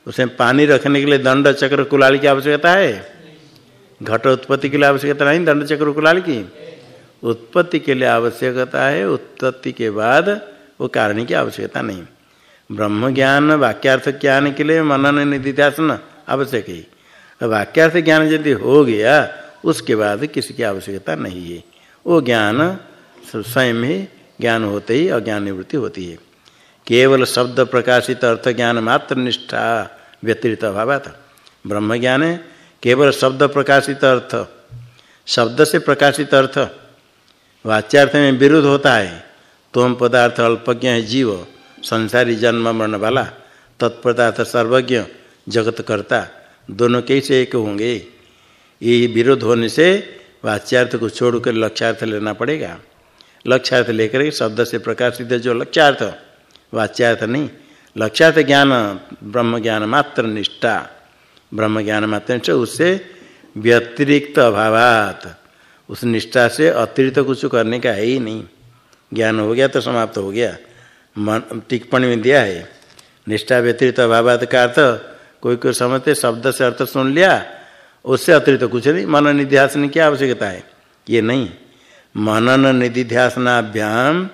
उसमें पानी रखने के लिए दंड चक्र कुलाल की आवश्यकता है। घट उत्पत्ति के लिए आवश्यकता नहीं, दंड चक्र कुलाल की। उत्पत्ति के लिए आवश्यकता है, उत्पत्ति के बाद वो कारण की आवश्यकता नहीं। ब्रह्म ज्ञान, वाक्यार्थ ज्ञान के लिए मनन निधिध्यासन आवश्यक है। वाक्यार्थ ज्ञान यदि हो गया उसके बाद किसी की आवश्यकता नहीं है। वो ज्ञान स्वयं ही ज्ञान होते ही अज्ञान निवृत्ति होती है। केवल शब्द प्रकाशित अर्थ ज्ञान मात्र निष्ठा व्यतिरित अभाव ब्रह्म ज्ञान है, केवल शब्द प्रकाशित अर्थ। शब्द से प्रकाशित अर्थ। वाच्यार्थ में विरुद्ध होता है। तोम पदार्थ अल्पज्ञ है जीव, संसारी जन्म मरण वाला, तत्पदार्थ सर्वज्ञ, जगत करता, दोनों कैसे एक होंगे? ये विरोध होने से वाच्यार्थ को छोड़कर लक्ष्यार्थ लेना पड़ेगा। लक्ष्यार्थ लेकर शब्द से प्रकाशित है जो लक्ष्यार्थ, वाच्यार्थ नहीं। लक्ष्यार्थ ज्ञान, ब्रह्म ज्ञान मात्र निष्ठा। ब्रह्म ज्ञान मात्र निष्ठा, उससे व्यतिरिक्त अभावात। उस निष्ठा से अतिरिक्त कुछ करने का है ही नहीं। ज्ञान हो गया तो समाप्त हो गया। मन, टिप्पणी में दिया है, निष्ठा व्यतिरिक्त अभावाद का अर्थ, कोई कोई समझते शब्द से अर्थ सुन लिया उससे अतिरिक्त तो कुछ नहीं। मनन निध्यासन की आवश्यकता है। ये नहीं। मनन निधिध्यासनाभ्याम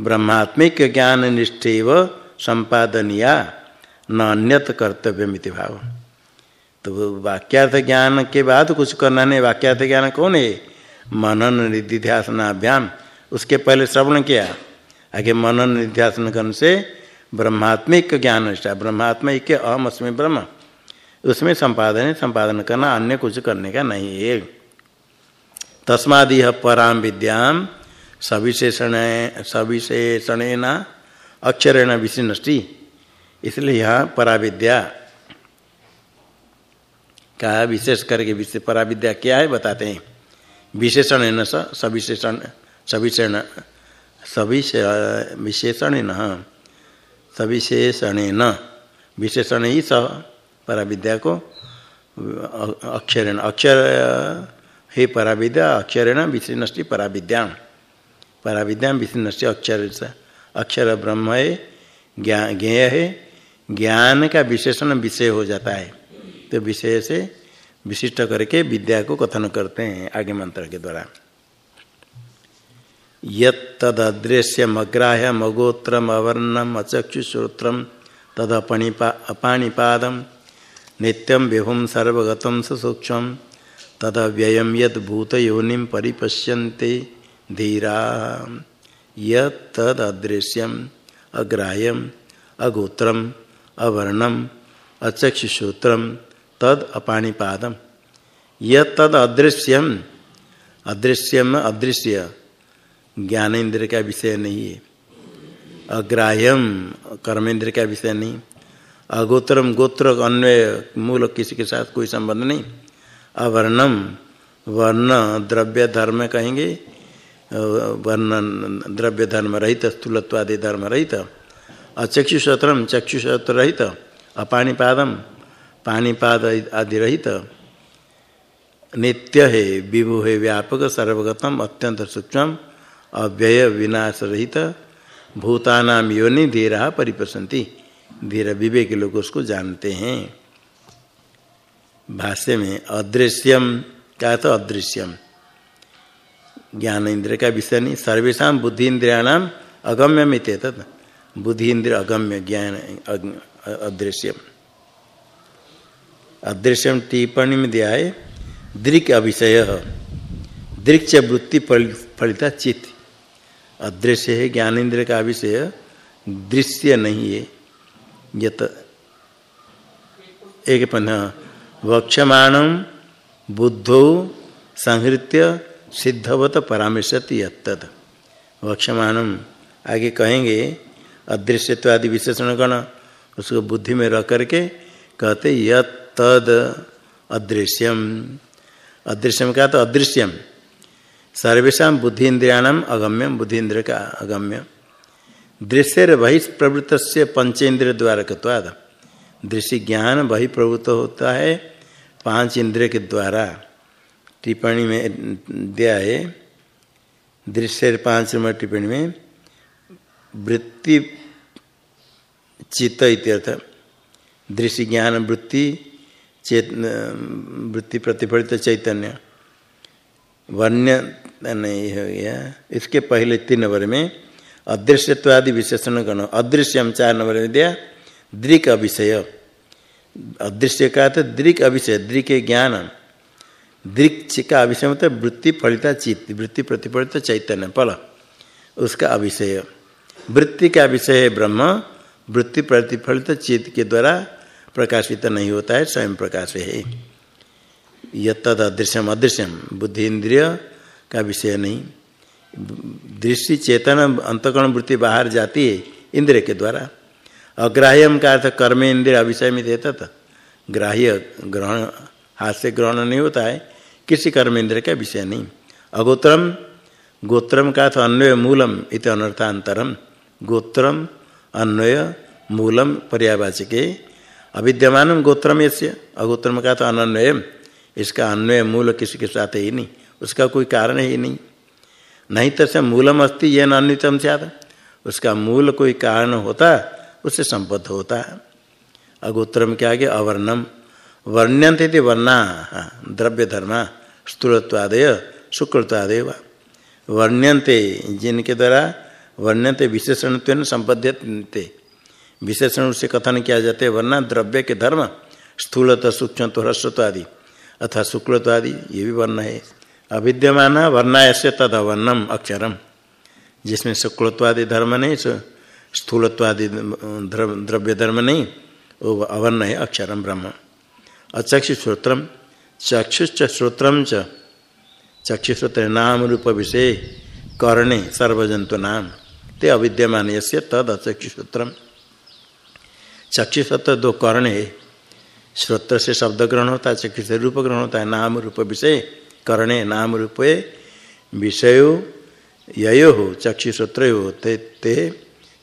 ब्रह्मात्मिक ज्ञान निष्ठेव संपादनिया न अन्यत कर्तव्य मिति भाव। तो वाक्यार्थ ज्ञान के बाद कुछ करना नहीं। वाक्यार्थ ज्ञान कौन है? मनन निधिध्यासनाभ्याम उसके पहले श्रवण किया। आगे मनन निध्यासन करने से ब्रह्मात्मिक ज्ञान निष्ठा ब्रह्मात्मिक के अहम अस्मी ब्रह्म। उसमें संपादन संपादन करना, अन्य कुछ करने का नहीं है। तस्मादि पराम विद्याम सविशेषण सविशेषण अक्षरेण विशिष्टि। इसलिए यहाँ पराविद्या का विशेष करके विशेष पराविद्या क्या है बताते हैं। विशेषण न सविशेषण सविशेषण सविश विशेषण न सविशेषण न विशेषण ही सह पराविद्या को अक्षरण अक्षर हे पराविद्या अक्षरेण विशिष्टि पराविद्या पराविद्या विशिष्टि अक्षर अक्षर ब्रह्म है ज्ञान ज्ञेय है ज्ञान का विशेषण विषय हो जाता है तो विषय से विशिष्ट करके विद्या को कथन करते हैं आगे मंत्र के द्वारा यदृश्यम अग्राह्य मगोत्रम अवर्णम अचक्षुश्रोत्रम तद अपाणिपादम नित्यम विभुम सर्वगतम सूक्ष्म तद व्ययम यद भूत योनिम परिपश्यन्ते धीरा। यदृश्यम अग्राह्यम, अगोत्रम, अवर्णम अचक्षुश्रोत्रम तद अपाणिपादम। अदृश्यम अदृश्य ज्ञानेन्द्र का विषय नहीं है। अग्राह्यम कर्मेंद्र का विषय नहीं। अगोत्रम, गोत्र, अन्वय, मूल किसी के साथ कोई संबंध नहीं। अवर्णम, वर्ण, द्रव्य, धर्म कहेंगे। वर्ण, द्रव्य, धर्म रहित, स्थूलत्वादि धर्म रहित। अचक्षुश्रोत्रम चक्षुश्रोत्र रहित। अपाणीपादम, पाणीपाद आदि रहित। नित्य है, विभु है, व्यापक, सर्वगतम, अत्यंत सूक्ष्म अव्यय, विनाश रहित। भूतानाम योनि, धीरा परिप्रसंति धीर विवेक लोग उसको जानते हैं। भाष्य में, अदृश्यम, क्या तो अदृश्यम? ज्ञान इंद्र का विषय नहीं सर्वेशा बुद्धि इंद्रियाणाम अगम्य मित बुद्धि इंद्र अगम्य, ज्ञान अदृश्यम। अदृश्यम टिप्पणी में दिया है दृक अविषय दृक्ष वृत्ति फलिता चित्त अदृश्य है ज्ञान इंद्र का विषय, दृश्य नहीं है। यत एक पन्ना वक्षमाण बुद्धो संहृत्य सिद्धवत परामर्शति यद वक्षमाणम आगे कहेंगे, अदृश्यत्वादि विशेषण गण उसको बुद्धि में रह करके कहते यद अदृश्यम। अदृश्यम का तो अदृश्यम। सर्वेशा बुद्धि इंद्रियाणाम अगम्यम बुद्धि का अगम्य दृश्य बहिष्प्रवृत्त से पंचेन्द्रिय द्वारा दृश्य ज्ञान बहिप्रवृत्त होता है, पाँच इंद्रिय के द्वारा। टिप्पणी में दिया है दृश्य पाँच नंबर टिप्पणी में, वृत्ति चित्त इत्यर्थ। दृश्य ज्ञान वृत्ति चेत, वृत्ति प्रतिफलित चैतन्य। वर्ण्य नहीं हो गया। इसके पहले तीन नंबर में अदृश्यत्वादि विशेषण गण। अदृश्यम चार नंबर में दिया दृक अविषय अदृश्य का तो दृक अविषय दृक ज्ञान दृक्ष का अविषय मतलब वृत्ति फलिता चित्त, वृत्ति प्रतिफलित चैतन्य पल उसका अविषय वृत्ति का विषय है ब्रह्म। वृत्ति प्रतिफलित चित्त के द्वारा प्रकाशित नहीं होता है, स्वयं प्रकाश है। यद अदृश्यम अदृश्यम बुद्धि इंद्रिय का विषय नहीं। दृष्टि चेतन अंतकरण वृत्ति बाहर जाती है इंद्रिय के द्वारा। अग्राह्यम का अर्थ कर्म इंद्रिय अविषय में देता था। ग्राह्य ग्रहण हाथ से ग्रहण नहीं होता है, किसी कर्म इंद्र का विषय नहीं। अगोत्रम, गोत्रम का तो अन्वय मूलम इत अनर्थांतरम गोत्रम, अन्वय मूलम पर्यावाचके। अविद्यमान गोत्रम यस्य, अगोत्रम का तो अनन्वय इसका अन्वय मूल किसी के साथ ही नहीं, उसका कोई कारण ही नहीं। नहीं तो से मूलम अस्ति, ये अन्वितम सद उसका मूल कोई कारण होता, उससे संबद्ध होता है। अगोत्रम के आगे अवर्णम वर्ण्यंत वर्णा द्रव्य धर्म स्थूलत्वादय, शुक्लत्वादय वर्ण्यंते जिनके द्वारा वर्ण्यंते विशेषण संपद्यते विशेषण से कथन किया जाते हैं, वर्णा, द्रव्य के धर्म, स्थूलत सूक्ष्म तो ह्रस्वत्व आदि। अथवा शुक्लत्व आदि, ये भी वर्ण है। अविद्यमान वर्णाय से तद वर्णम अक्षरम। जिसमें शुक्लत्वादि धर्म नहीं स्थूलत्वादि द्रव्य धर्म नहीं, वो अवर्ण है, अक्षरम, ब्रह्म। अचक्षु श्रोत्रम चक्षुश्च श्रोत्रम चक्षुश्रोत्र नाम रूप विषय, कर्णे सर्वजंतु नाम ते अविद्यमान यस्य तद अचक्षुश्रोत्रम चक्षुश्रोत्र दो कर्ण है। श्रोत्र से शब्द ग्रहण होता है, चक्षु से रूप ग्रहण होता है, नाम रूप विषय। कर्णे नाम रूप विषयो यो हो चक्षुश्रोत्र ते, ते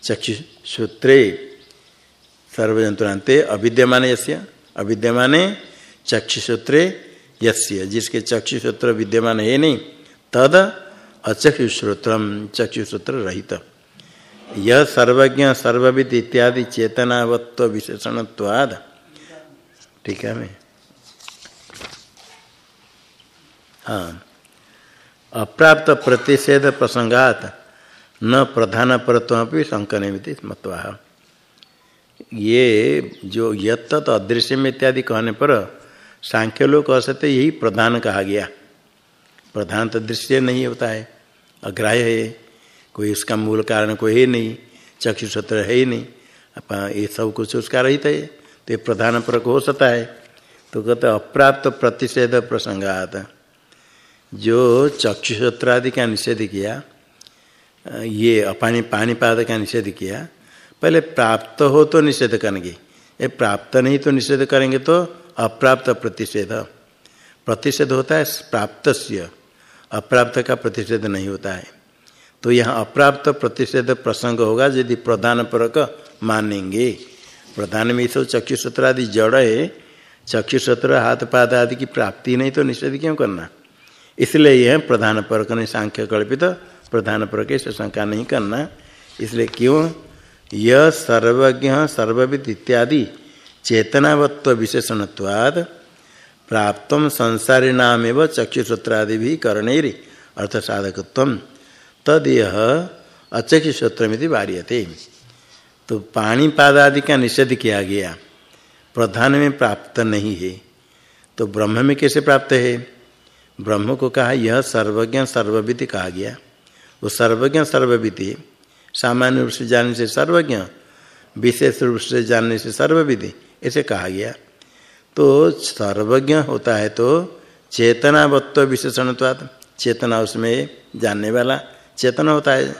चक्षुश्रोत्रे सर्वजंतुरांते अविद्यमान यस्य अविद्यमाने चक्षुसूत्रे यस्य जिसके चक्षुसूत्र विद्यमान है नहीं तद अचक्षुश्रोत्रम चक्षुसूत्र रहित यह सर्वज्ञ सर्वविद इत्यादि चेतनावत्व विशेषणत्वाद ठीक है मैं? हाँ। अप्राप्त प्रतिषेध प्रसंगात न प्रधान परत्व शंकने मतवा। ये जो यत अदृश्य में इत्यादि कहने पर सांख्य लोग कह सकते यही प्रधान कहा गया। प्रधान तो दृश्य नहीं होता है, अग्राह्य है, कोई उसका मूल कारण कोई है नहीं, चक्षु सत्र है ही नहीं ये सब कुछ उसका रहित है तो ये प्रधान परक हो सकता है। तो कहते अप्राप्त प्रतिषेध प्रसंगात। जो चक्षुसत्र आदि का निषेध किया, ये अपानी पानीपाद का निषेध किया, पहले प्राप्त हो तो निषेध करेंगे। ये प्राप्त नहीं तो निषेध करेंगे तो अप्राप्त प्रतिषेध। प्रतिषेध होता है प्राप्त अप्राप्त का प्रतिषेध नहीं होता है। तो यहाँ अप्राप्त प्रतिषेध प्रसंग होगा, यदि प्रधान परक मानेंगे। प्रधान में सब चक्षुसूत्र आदि जड़ है। चक्षुसूत्र हाथ, पाद आदि की प्राप्ति नहीं तो निषेध क्यों करना? इसलिए यह प्रधान परक ने सांख्य कल्पित, प्रधान परक से शंका नहीं करना। इसलिए क्यों? यह सर्वज्ञ, सर्वविद इत्यादि चेतनावत्व विशेषणत्वाद प्राप्त संसारी नाम चक्षुसूत्रादि भी करणेर, अर्थ साधकत्व। तद यह अचक्षुसूत्र वार्यते। तो पानी पादादि का निषेध किया गया। प्रधान में प्राप्त नहीं है। तो ब्रह्म में कैसे प्राप्त है? ब्रह्म को कहा, यह सर्वज्ञ सर्वविद कहा गया। वो सर्वज्ञ सर्वविद सामान्य रूप से जानने से सर्वज्ञ, विशेष रूप से जानने से सर्वविधि ऐसे कहा गया। तो सर्वज्ञ होता है तो चेतनावत्व विशेषणत्वाद चेतना उसमें जानने वाला चेतना होता है,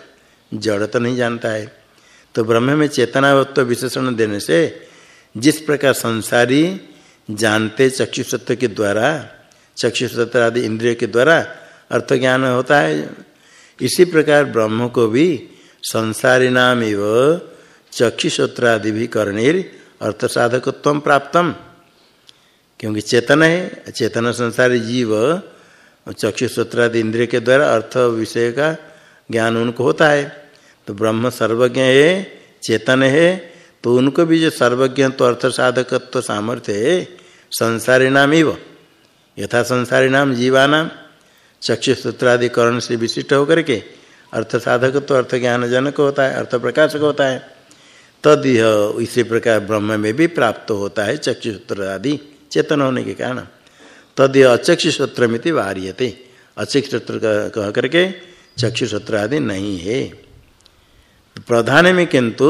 जड़ तो नहीं जानता है। तो ब्रह्म में चेतनावत्व विशेषण देने से जिस प्रकार संसारी जानते चक्षुसत्व के द्वारा चक्षुसत्व आदि इंद्रिय के द्वारा अर्थ ज्ञान होता है। इसी प्रकार ब्रह्म को भी संसारी नाम एव चक्षुश्रोत्रादि भी कर्णेर अर्थ साधकत्व प्राप्तम। क्योंकि चेतन है, चेतन संसारी जीव चक्षुश्रोत्रादि इंद्रिय के द्वारा अर्थ विषय का ज्ञान उनको होता है। तो ब्रह्म सर्वज्ञ है, चेतन है तो उनको भी जो सर्वज्ञ तो अर्थ साधकत्व सामर्थ्य है, संसारी नाम एव यथा संसारी नाम जीवानाम चक्षुसूत्रादि कर्ण से विशिष्ट होकर के अर्थ साधक तो अर्थ ज्ञान जनक होता है, अर्थ प्रकाशक होता है। तद यह इसी प्रकार ब्रह्म में भी प्राप्त होता है चक्षुसूत्र आदि चेतन होने के कारण। तद यह अचक्षुसूत्र में वार्यते। अचक्षुसूत्र कह करके चक्षुसूत्र आदि नहीं है। प्रधान में किंतु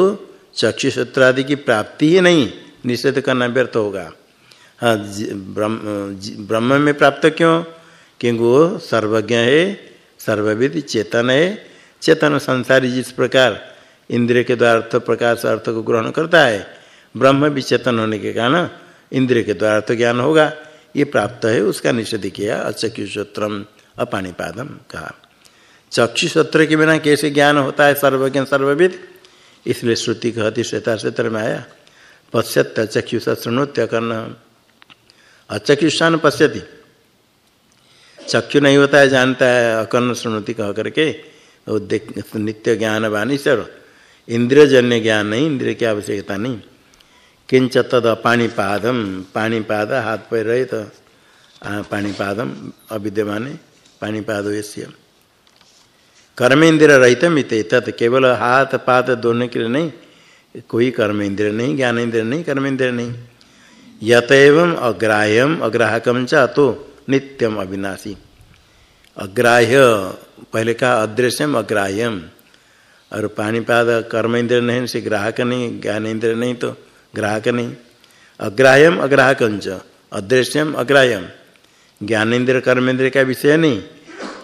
चक्षुसूत्र आदि की प्राप्ति ही नहीं, निषेध करना व्यर्थ होगा। ब्रह्म में प्राप्त क्यों? क्योंकि वो सर्वज्ञ है, सर्वविद, चेतन है। चेतन संसारी जिस प्रकार इंद्रिय के द्वारा अर्थ प्रकाश, अर्थ को ग्रहण करता है, ब्रह्म भी चेतन होने के कारण इंद्रिय के द्वारा अर्थ ज्ञान होगा। ये प्राप्त है, उसका निषेध किया अचक्षुश्रोत्रम अपाणिपादम कहा। चक्षुश्रोत्र के बिना कैसे ज्ञान होता है सर्वज्ञ, सर्वविद? इसलिए श्रुति कहती, श्वेता क्षेत्र में आया पश्चात चक्षुष शृणोत्य करना अचक्षुषान पश्यति? चक्षु नहीं होता है, जानता है, अकर्ण सुनति कह करके वो देख, नित्य ज्ञान वाणी सर इंद्रियजन्य ज्ञान नहीं, इंद्रिय की आवश्यकता नहीं। किंच तद पाणीपादम, पाणीपाद हाथ पैर रहे तो पाणीपादम अविद्यमान, पाणीपाद कर्म इंद्र रहित मित तत् केवल हाथ, पाद दोनों के लिए नहीं, कोई कर्म इंद्र नहीं ज्ञान इंद्र नहीं कर्म इंद्र नहीं। यत एवं अग्राह्यम अग्राहकम च तो नित्यम अविनाशी। अग्राह्य, पहले कहा अदृश्यम, अग्राह्यम। और पानीपाद कर्म इंद्र नहीं से ग्राहक नहीं ज्ञान इंद्र नहीं तो ग्राहक नहीं। अग्राह्यम अग्राहकंच अदृश्यम, अग्राह्यम। ज्ञानेन्द्र कर्मेंद्र का विषय नहीं,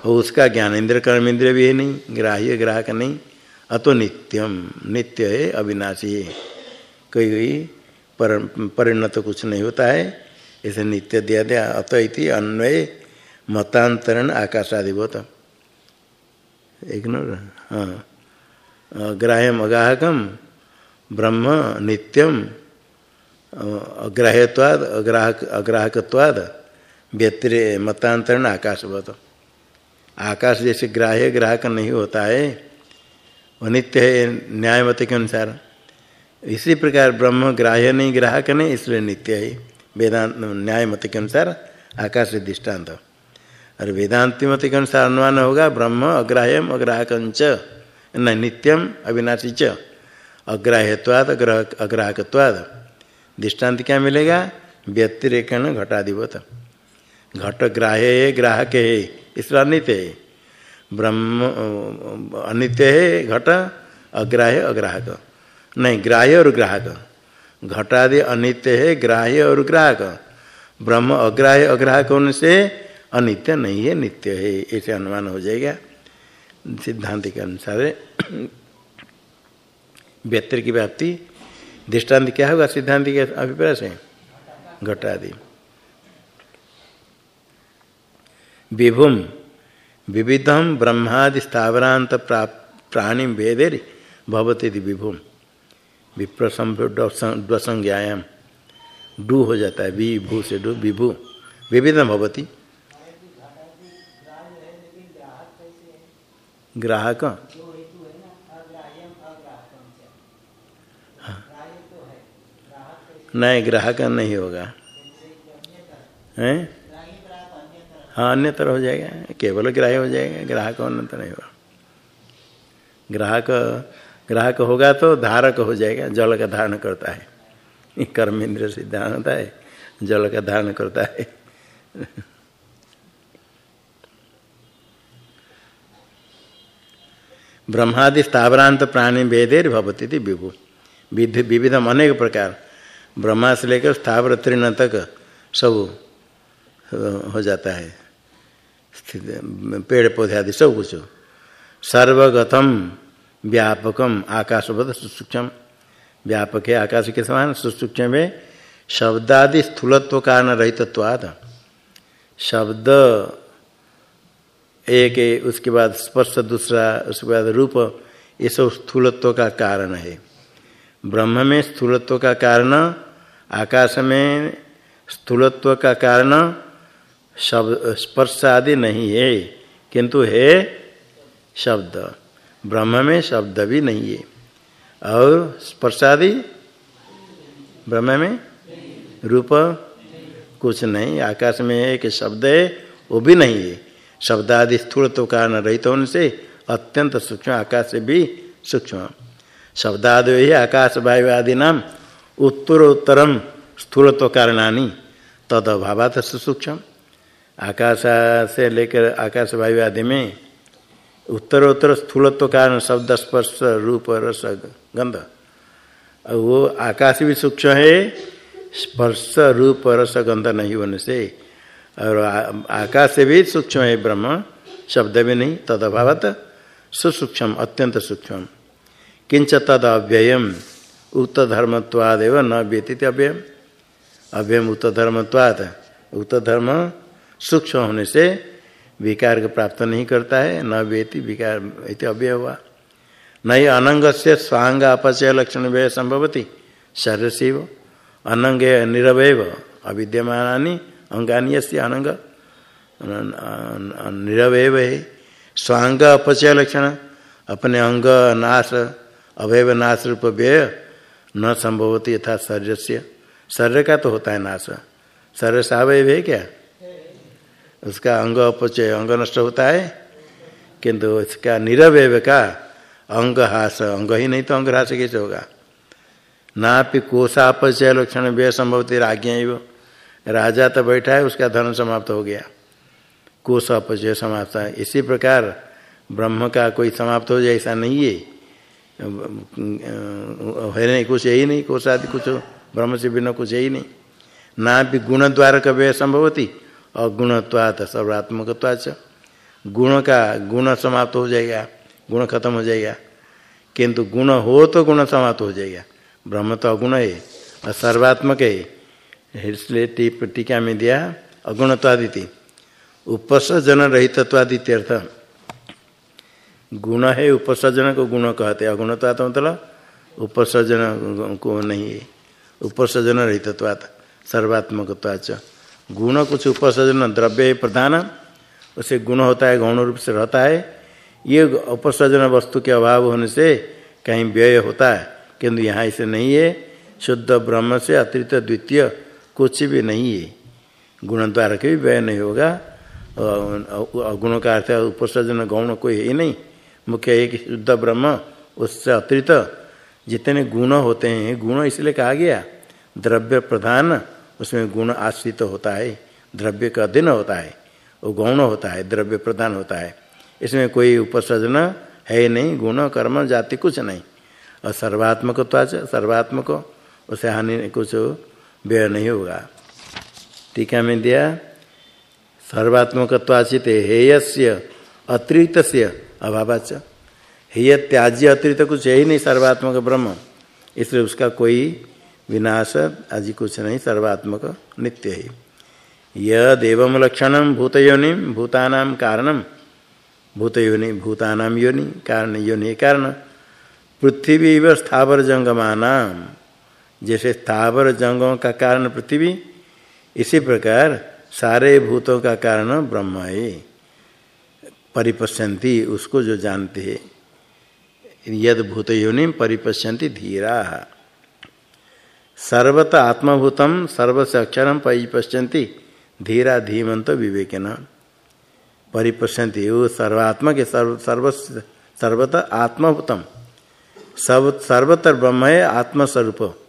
और उसका ज्ञानेन्द्र कर्मेंद्र भी है नहीं, ग्राह्य, ग्राहक नहीं। अतो नित्यम, नित्य है, अविनाशी है। कोई पर, परिणत कुछ नहीं होता है। इसे नित्य दिया दिया अत इति अन्वय मतांतरण आकाशादिवत एक न हाँ। अग्राह्यम अग्राहकम ब्रह्म नित्यम अग्राह्यवाद अग्राहक अग्राहकवाद व्यतिर मतांतरण आकाशवत आकाश जैसे ग्राह्य ग्राहक नहीं होता है। वो नित्य है न्यायमत के अनुसार। इसी प्रकार ब्रह्म ग्राह्य नहीं ग्राहक नहीं, इसलिए नित्य है। वेदांत न्याय मत के अनुसार आकाश दृष्टांत और वेदांति मत के अनुसार अनुमान होगा, ब्रह्म अग्राह्यम अग्राहकंच न नित्यम अविनाशी च। अग्राह्यवाद अग्रह अग्राहकवाद दृष्टांत क्या मिलेगा? व्यतिरेकण घटाधिपत घट ग्राह्य है, ग्राहक है, इसलिए अनित्य है। ब्रह्म, अनित्य है, घट, अग्राह्य, अग्राहक। नहीं, ग्राह्य और ग्राहक। घटादि अनित्य है, ग्राह्य और ग्राहक। ब्रह्म अग्राह्य, अग्राहक होने से अनित्य नहीं है, नित्य है, ऐसे अनुमान हो जाएगा। सिद्धांत के अनुसार व्यक्ति की व्याप्ति। दृष्टांत क्या होगा सिद्धांत के अभिप्राय से? घटादि। विभुम विविधम ब्रह्मादि स्थावरांत प्राणी भेदे भवती विभुम। विप्र संज्ञायाम डू हो जाता है, विभू से डू, विभू विविधम भवती। ग्राहक। हाँ। नहीं, ग्राहक नहीं होगा। हैं? हाँ अन्यतर हो जाएगा। केवल ग्राह्य हो जाएगा, ग्राहक अन्यतर नहीं होगा। ग्राहक ग्राहक होगा तो धारक हो जाएगा, जल का धारण करता है। कर्म इंद्र सिद्धांत होता है, जल का धारण करता है। ब्रह्मादि स्थावरांत प्राणी वेदेर भवती थी विभु। विविधम अनेक प्रकार। ब्रह्मा से लेकर स्थावर तृण तक सब हो जाता है। पेड़ पौधे आदि सब कुछ। सर्वगतम व्यापकम आकाशवत सूक्ष्म व्यापक है आकाश के समान, सुसूक्ष्म में शब्दादि स्थूलत्व कारण रहितत्वाद शब्द एक है, उसके बाद स्पर्श, दूसरा, उसके बाद रूप, ये सब स्थूलत्व का कारण है। ब्रह्म में स्थूलत्व का कारण, आकाश में स्थूलत्व का कारण, शब्द स्पर्श आदि नहीं है, किंतु है शब्द। ब्रह्म में शब्द भी नहीं है। और स्पर्शादि ब्रह्म में रूप कुछ नहीं। आकाश में एक शब्द है, वो भी नहीं है। शब्द आदि स्थूल तो कारण रहित होने से अत्यंत सूक्ष्म आकाश से भी सूक्ष्म। शब्दादि ही आकाश वायु आदि नाम उत्तर उत्तरम स्थूल तो कारणानी तद अभाव सूक्ष्म आकाश से लेकर आकाश वायु आदि में उत्तर उत्तर स्थूलत्व कारण शब्द स्पर्श रूप रस गंध। और वो आकाश भी सूक्ष्म है, स्पर्श रूप रस गंध नहीं होने से। और आकाश भी सूक्ष्म है ब्रह्म, शब्द भी नहीं तद अभावत सुसूक्ष्म, अत्यंत सूक्ष्म। किंच तद अव्ययम, उक्त धर्मत्वादेव न व्यतीत अव्ययम। अव्ययम, उक्त धर्मत्वाद, उक्त धर्म सूक्ष्म होने से विकार को प्राप्त नहीं करता है, न वेति विकार इति अव्यय हुआ नहीं अनंग से स्वांग अपचय लक्षण व्यय संभवती शरीर से वो अनंग निरवय अविद्यमानी अंगानी से अनंग निरवय है। स्वांग अपचय लक्षण, अपने अंग नाश अवयव नाश रूप व्यय न संभवती यथा शरीर से शरीर का तो होता है नाश शरीर सावय है क्या? उसका अंग अपचय, अंग नष्ट होता है। किंतु इसका निरवय का अंग हास, अंग ही नहीं तो अंग ह्रास कैसे होगा? ना भी कोषापचय लक्षण व्यय संभवती राज्ञा राजा तो बैठा है, उसका धन समाप्त हो गया। कोष अपचय समाप्त है। इसी प्रकार ब्रह्म का कोई समाप्त हो जाए, ऐसा नहीं है। है नहीं, कुछ यही नहीं। कोश आदि कुछ ब्रह्म से बिना कुछ यही नहीं। ना भी गुण द्वारा कव्य संभवती। अगुणत्वात सर्वात्मकत्वाच गुण का गुण समाप्त हो जाएगा, गुण खत्म हो जाएगा। किंतु गुण हो तो गुण समाप्त हो जाएगा। ब्रह्म तो अगुण है और सर्वात्मक है टीप टीका में दिया, अगुणत्वादिति। उपसर्जन रहितत्वादित्यर्थ गुण है, उपसर्जन को गुण कहते अगुणत्वात मतलब उपसर्जन को नहीं है। उपसर्जन रहितत्वात सर्वात्मकत्वाच। गुण कुछ उपसर्जन द्रव्य प्रधान, उसे गुण होता है, गौण रूप से रहता है। ये उपसर्जन वस्तु के अभाव होने से कहीं व्यय होता है, किंतु यहाँ इसे नहीं है। शुद्ध ब्रह्म से अतिरिक्त द्वितीय कुछ भी नहीं है। गुण द्वारा के भी व्यय नहीं होगा। गुण का अर्थ उपसर्जन गौण कोई है ही नहीं। मुख्य एक शुद्ध ब्रह्म, उससे अतिरिक्त जितने गुण होते हैं, गुण इसलिए कहा गया। द्रव्य प्रधान उसमें गुण आश्रित तो होता है, द्रव्य का अधीन होता है वो गौण होता है, द्रव्य प्रधान होता है। इसमें कोई उपसर्जन है नहीं, गुण, कर्म, जाति कुछ नहीं। और सर्वात्मक सर्वात्मक, उसे हानि कुछ व्यय नहीं होगा। टीका में दिया सर्वात्मकत्वाचित हेयस्य अतिरिक्त अभावाच। हेय त्याज्य अतिरिक्त कुछ है ही नहीं, सर्वात्मक ब्रह्म। इसलिए उसका कोई विनाश आदि कुछ नहीं सर्वात्मक, नित्य। है यदेव लक्षण भूतयोनि भूतानाम कारणम भूतयोनि भूतानाम योनि, कारण योनि कारण। पृथ्वी व स्थावर जंगमानाम जैसे स्थावर जंगों का कारण पृथ्वी, इसी प्रकार सारे भूतों का कारण ब्रह्म है परिपश्यंती उसको जो जानते हैं। यद भूत योनि परिपश्यंती धीरा। सर्वत आत्मभूतम, सर्वस्य अक्षरम परिपश्यंती धीरा धीमंत विवेकन। परिपश्यंती वो सर्वात्मा के सर्व सर्व सर्वत आत्मभूतम। सब सर्वतर ब्रह्म है आत्मस्वरूप।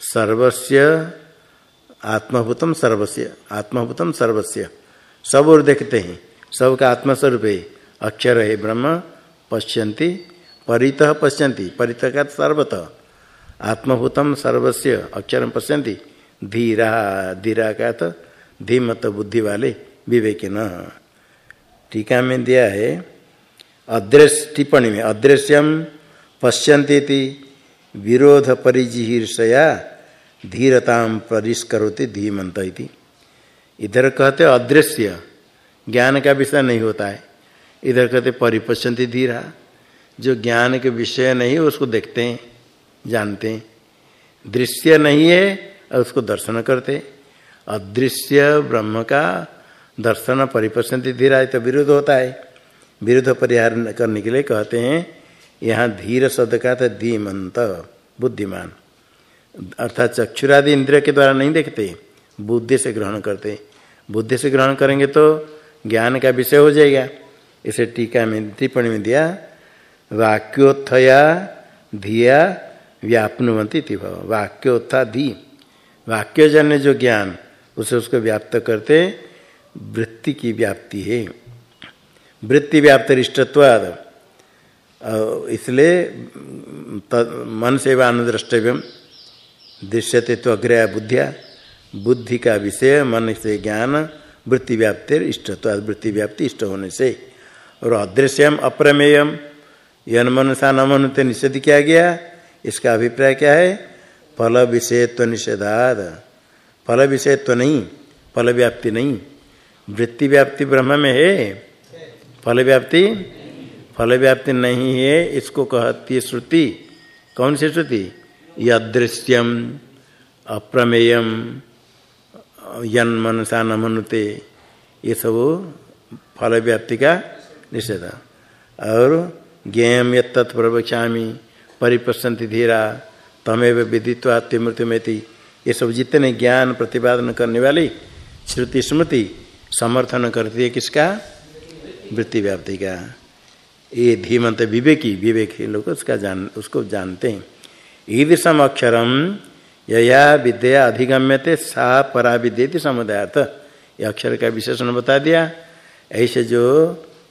सर्वस्य आत्मभूतम सर्वस्य आत्मभूतम, सर्वस्य। सब और देखते हैं, सबका आत्मस्वरूप है, अक्षर है ब्रह्म, पश्यन्ति, परित पश्यन्ति, परित का सर्वतः। आत्मभूतम सर्वस्य अक्षर पश्यन्ति, धीरा धीरा का तो धीमत बुद्धि वाले विवेक न टीका में दिया है, अदृश्य टिप्पणी में, अदृश्यम पश्यन्ति विरोध परिजिहीर्षया धीरताम परिष्करोति धीमंत इधर कहते अदृश्य, ज्ञान का विषय नहीं होता है। इधर कहते परिपश्यंती धीरा, जो ज्ञान के विषय नहीं, उसको देखते हैं। जानते हैं। दृश्य नहीं है और उसको दर्शन करते अदृश्य ब्रह्म का दर्शन परिपश्यंती धीरा तो विरुद्ध होता है। विरुद्ध परिहार करने के लिए कहते हैं, यहाँ धीर शब्द का था धीमंत, बुद्धिमान। अर्थात चक्षुरादि इंद्रिय के द्वारा नहीं देखते, बुद्धि से ग्रहण करते। बुद्धि से ग्रहण करेंगे तो ज्ञान का विषय हो जाएगा। इसे टीका में, टिप्पणी में दिया, वाक्योत्थया धिया व्यापनुवंती थी भव। वाक्योत्था धी वाक्यजन्य जो ज्ञान, उसे उसको व्याप्त करते वृत्ति की व्याप्ति है। वृत्ति व्याप्त इष्टत्वाद इसलिए मन से व अनुद्रष्टव्यम। दृश्यते तो अग्रया बुद्धिया। बुद्धि का विषय, मन से ज्ञान, वृत्ति व्याप्ति इष्टत्व वृत्ति व्याप्ति इष्ट होने से। और अदृश्यम, अप्रमेयम यन मनुषा न मनुते निषेध किया गया। इसका अभिप्राय क्या है? फल विषयत्व निषेधाद। फल विषयत्व नहीं फल व्याप्ति नहीं। वृत्ति व्याप्ति ब्रह्म में है। फल व्याप्ति फल व्याप्ति नहीं है, इसको कहती है श्रुति। कौन सी श्रुति? यदृश्यम, अप्रमेयम यन मनसा न मनुते ये सब फल व्याप्ति का निषेध। और ज्ञेयम यत्प्रवक्षा परिप्रसंति धीरा, तमेव विदित्वा मृत्युमेति ये सब जितने ज्ञान प्रतिपादन करने वाली, श्रुति स्मृति समर्थन करती है किसका? वृत्ति व्याप्ति का। ये धीमंत विवेकी, विवेक लोग उसका जान, उसको जानते हैं। ईदृशम अक्षरम यया विद्या अधिगम्यते, सा परा विद्यति समुदायर्थ ये अक्षर का विशेषण बता दिया। ऐसे जो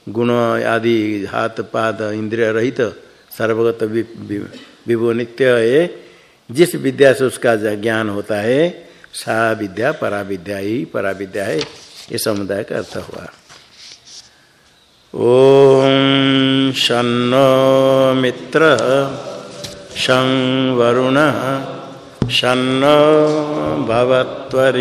गुण आदि, हाथ, पाद, इंद्रिय रहित सर्वगत विभो नित्य है जिस विद्या से उसका ज्ञान होता है, सा विद्या, परा विद्या ही परा विद्या है। ये समुदाय का अर्थ हुआ। ओम शनो मित्र शं वरुण शन्न भवत्वरि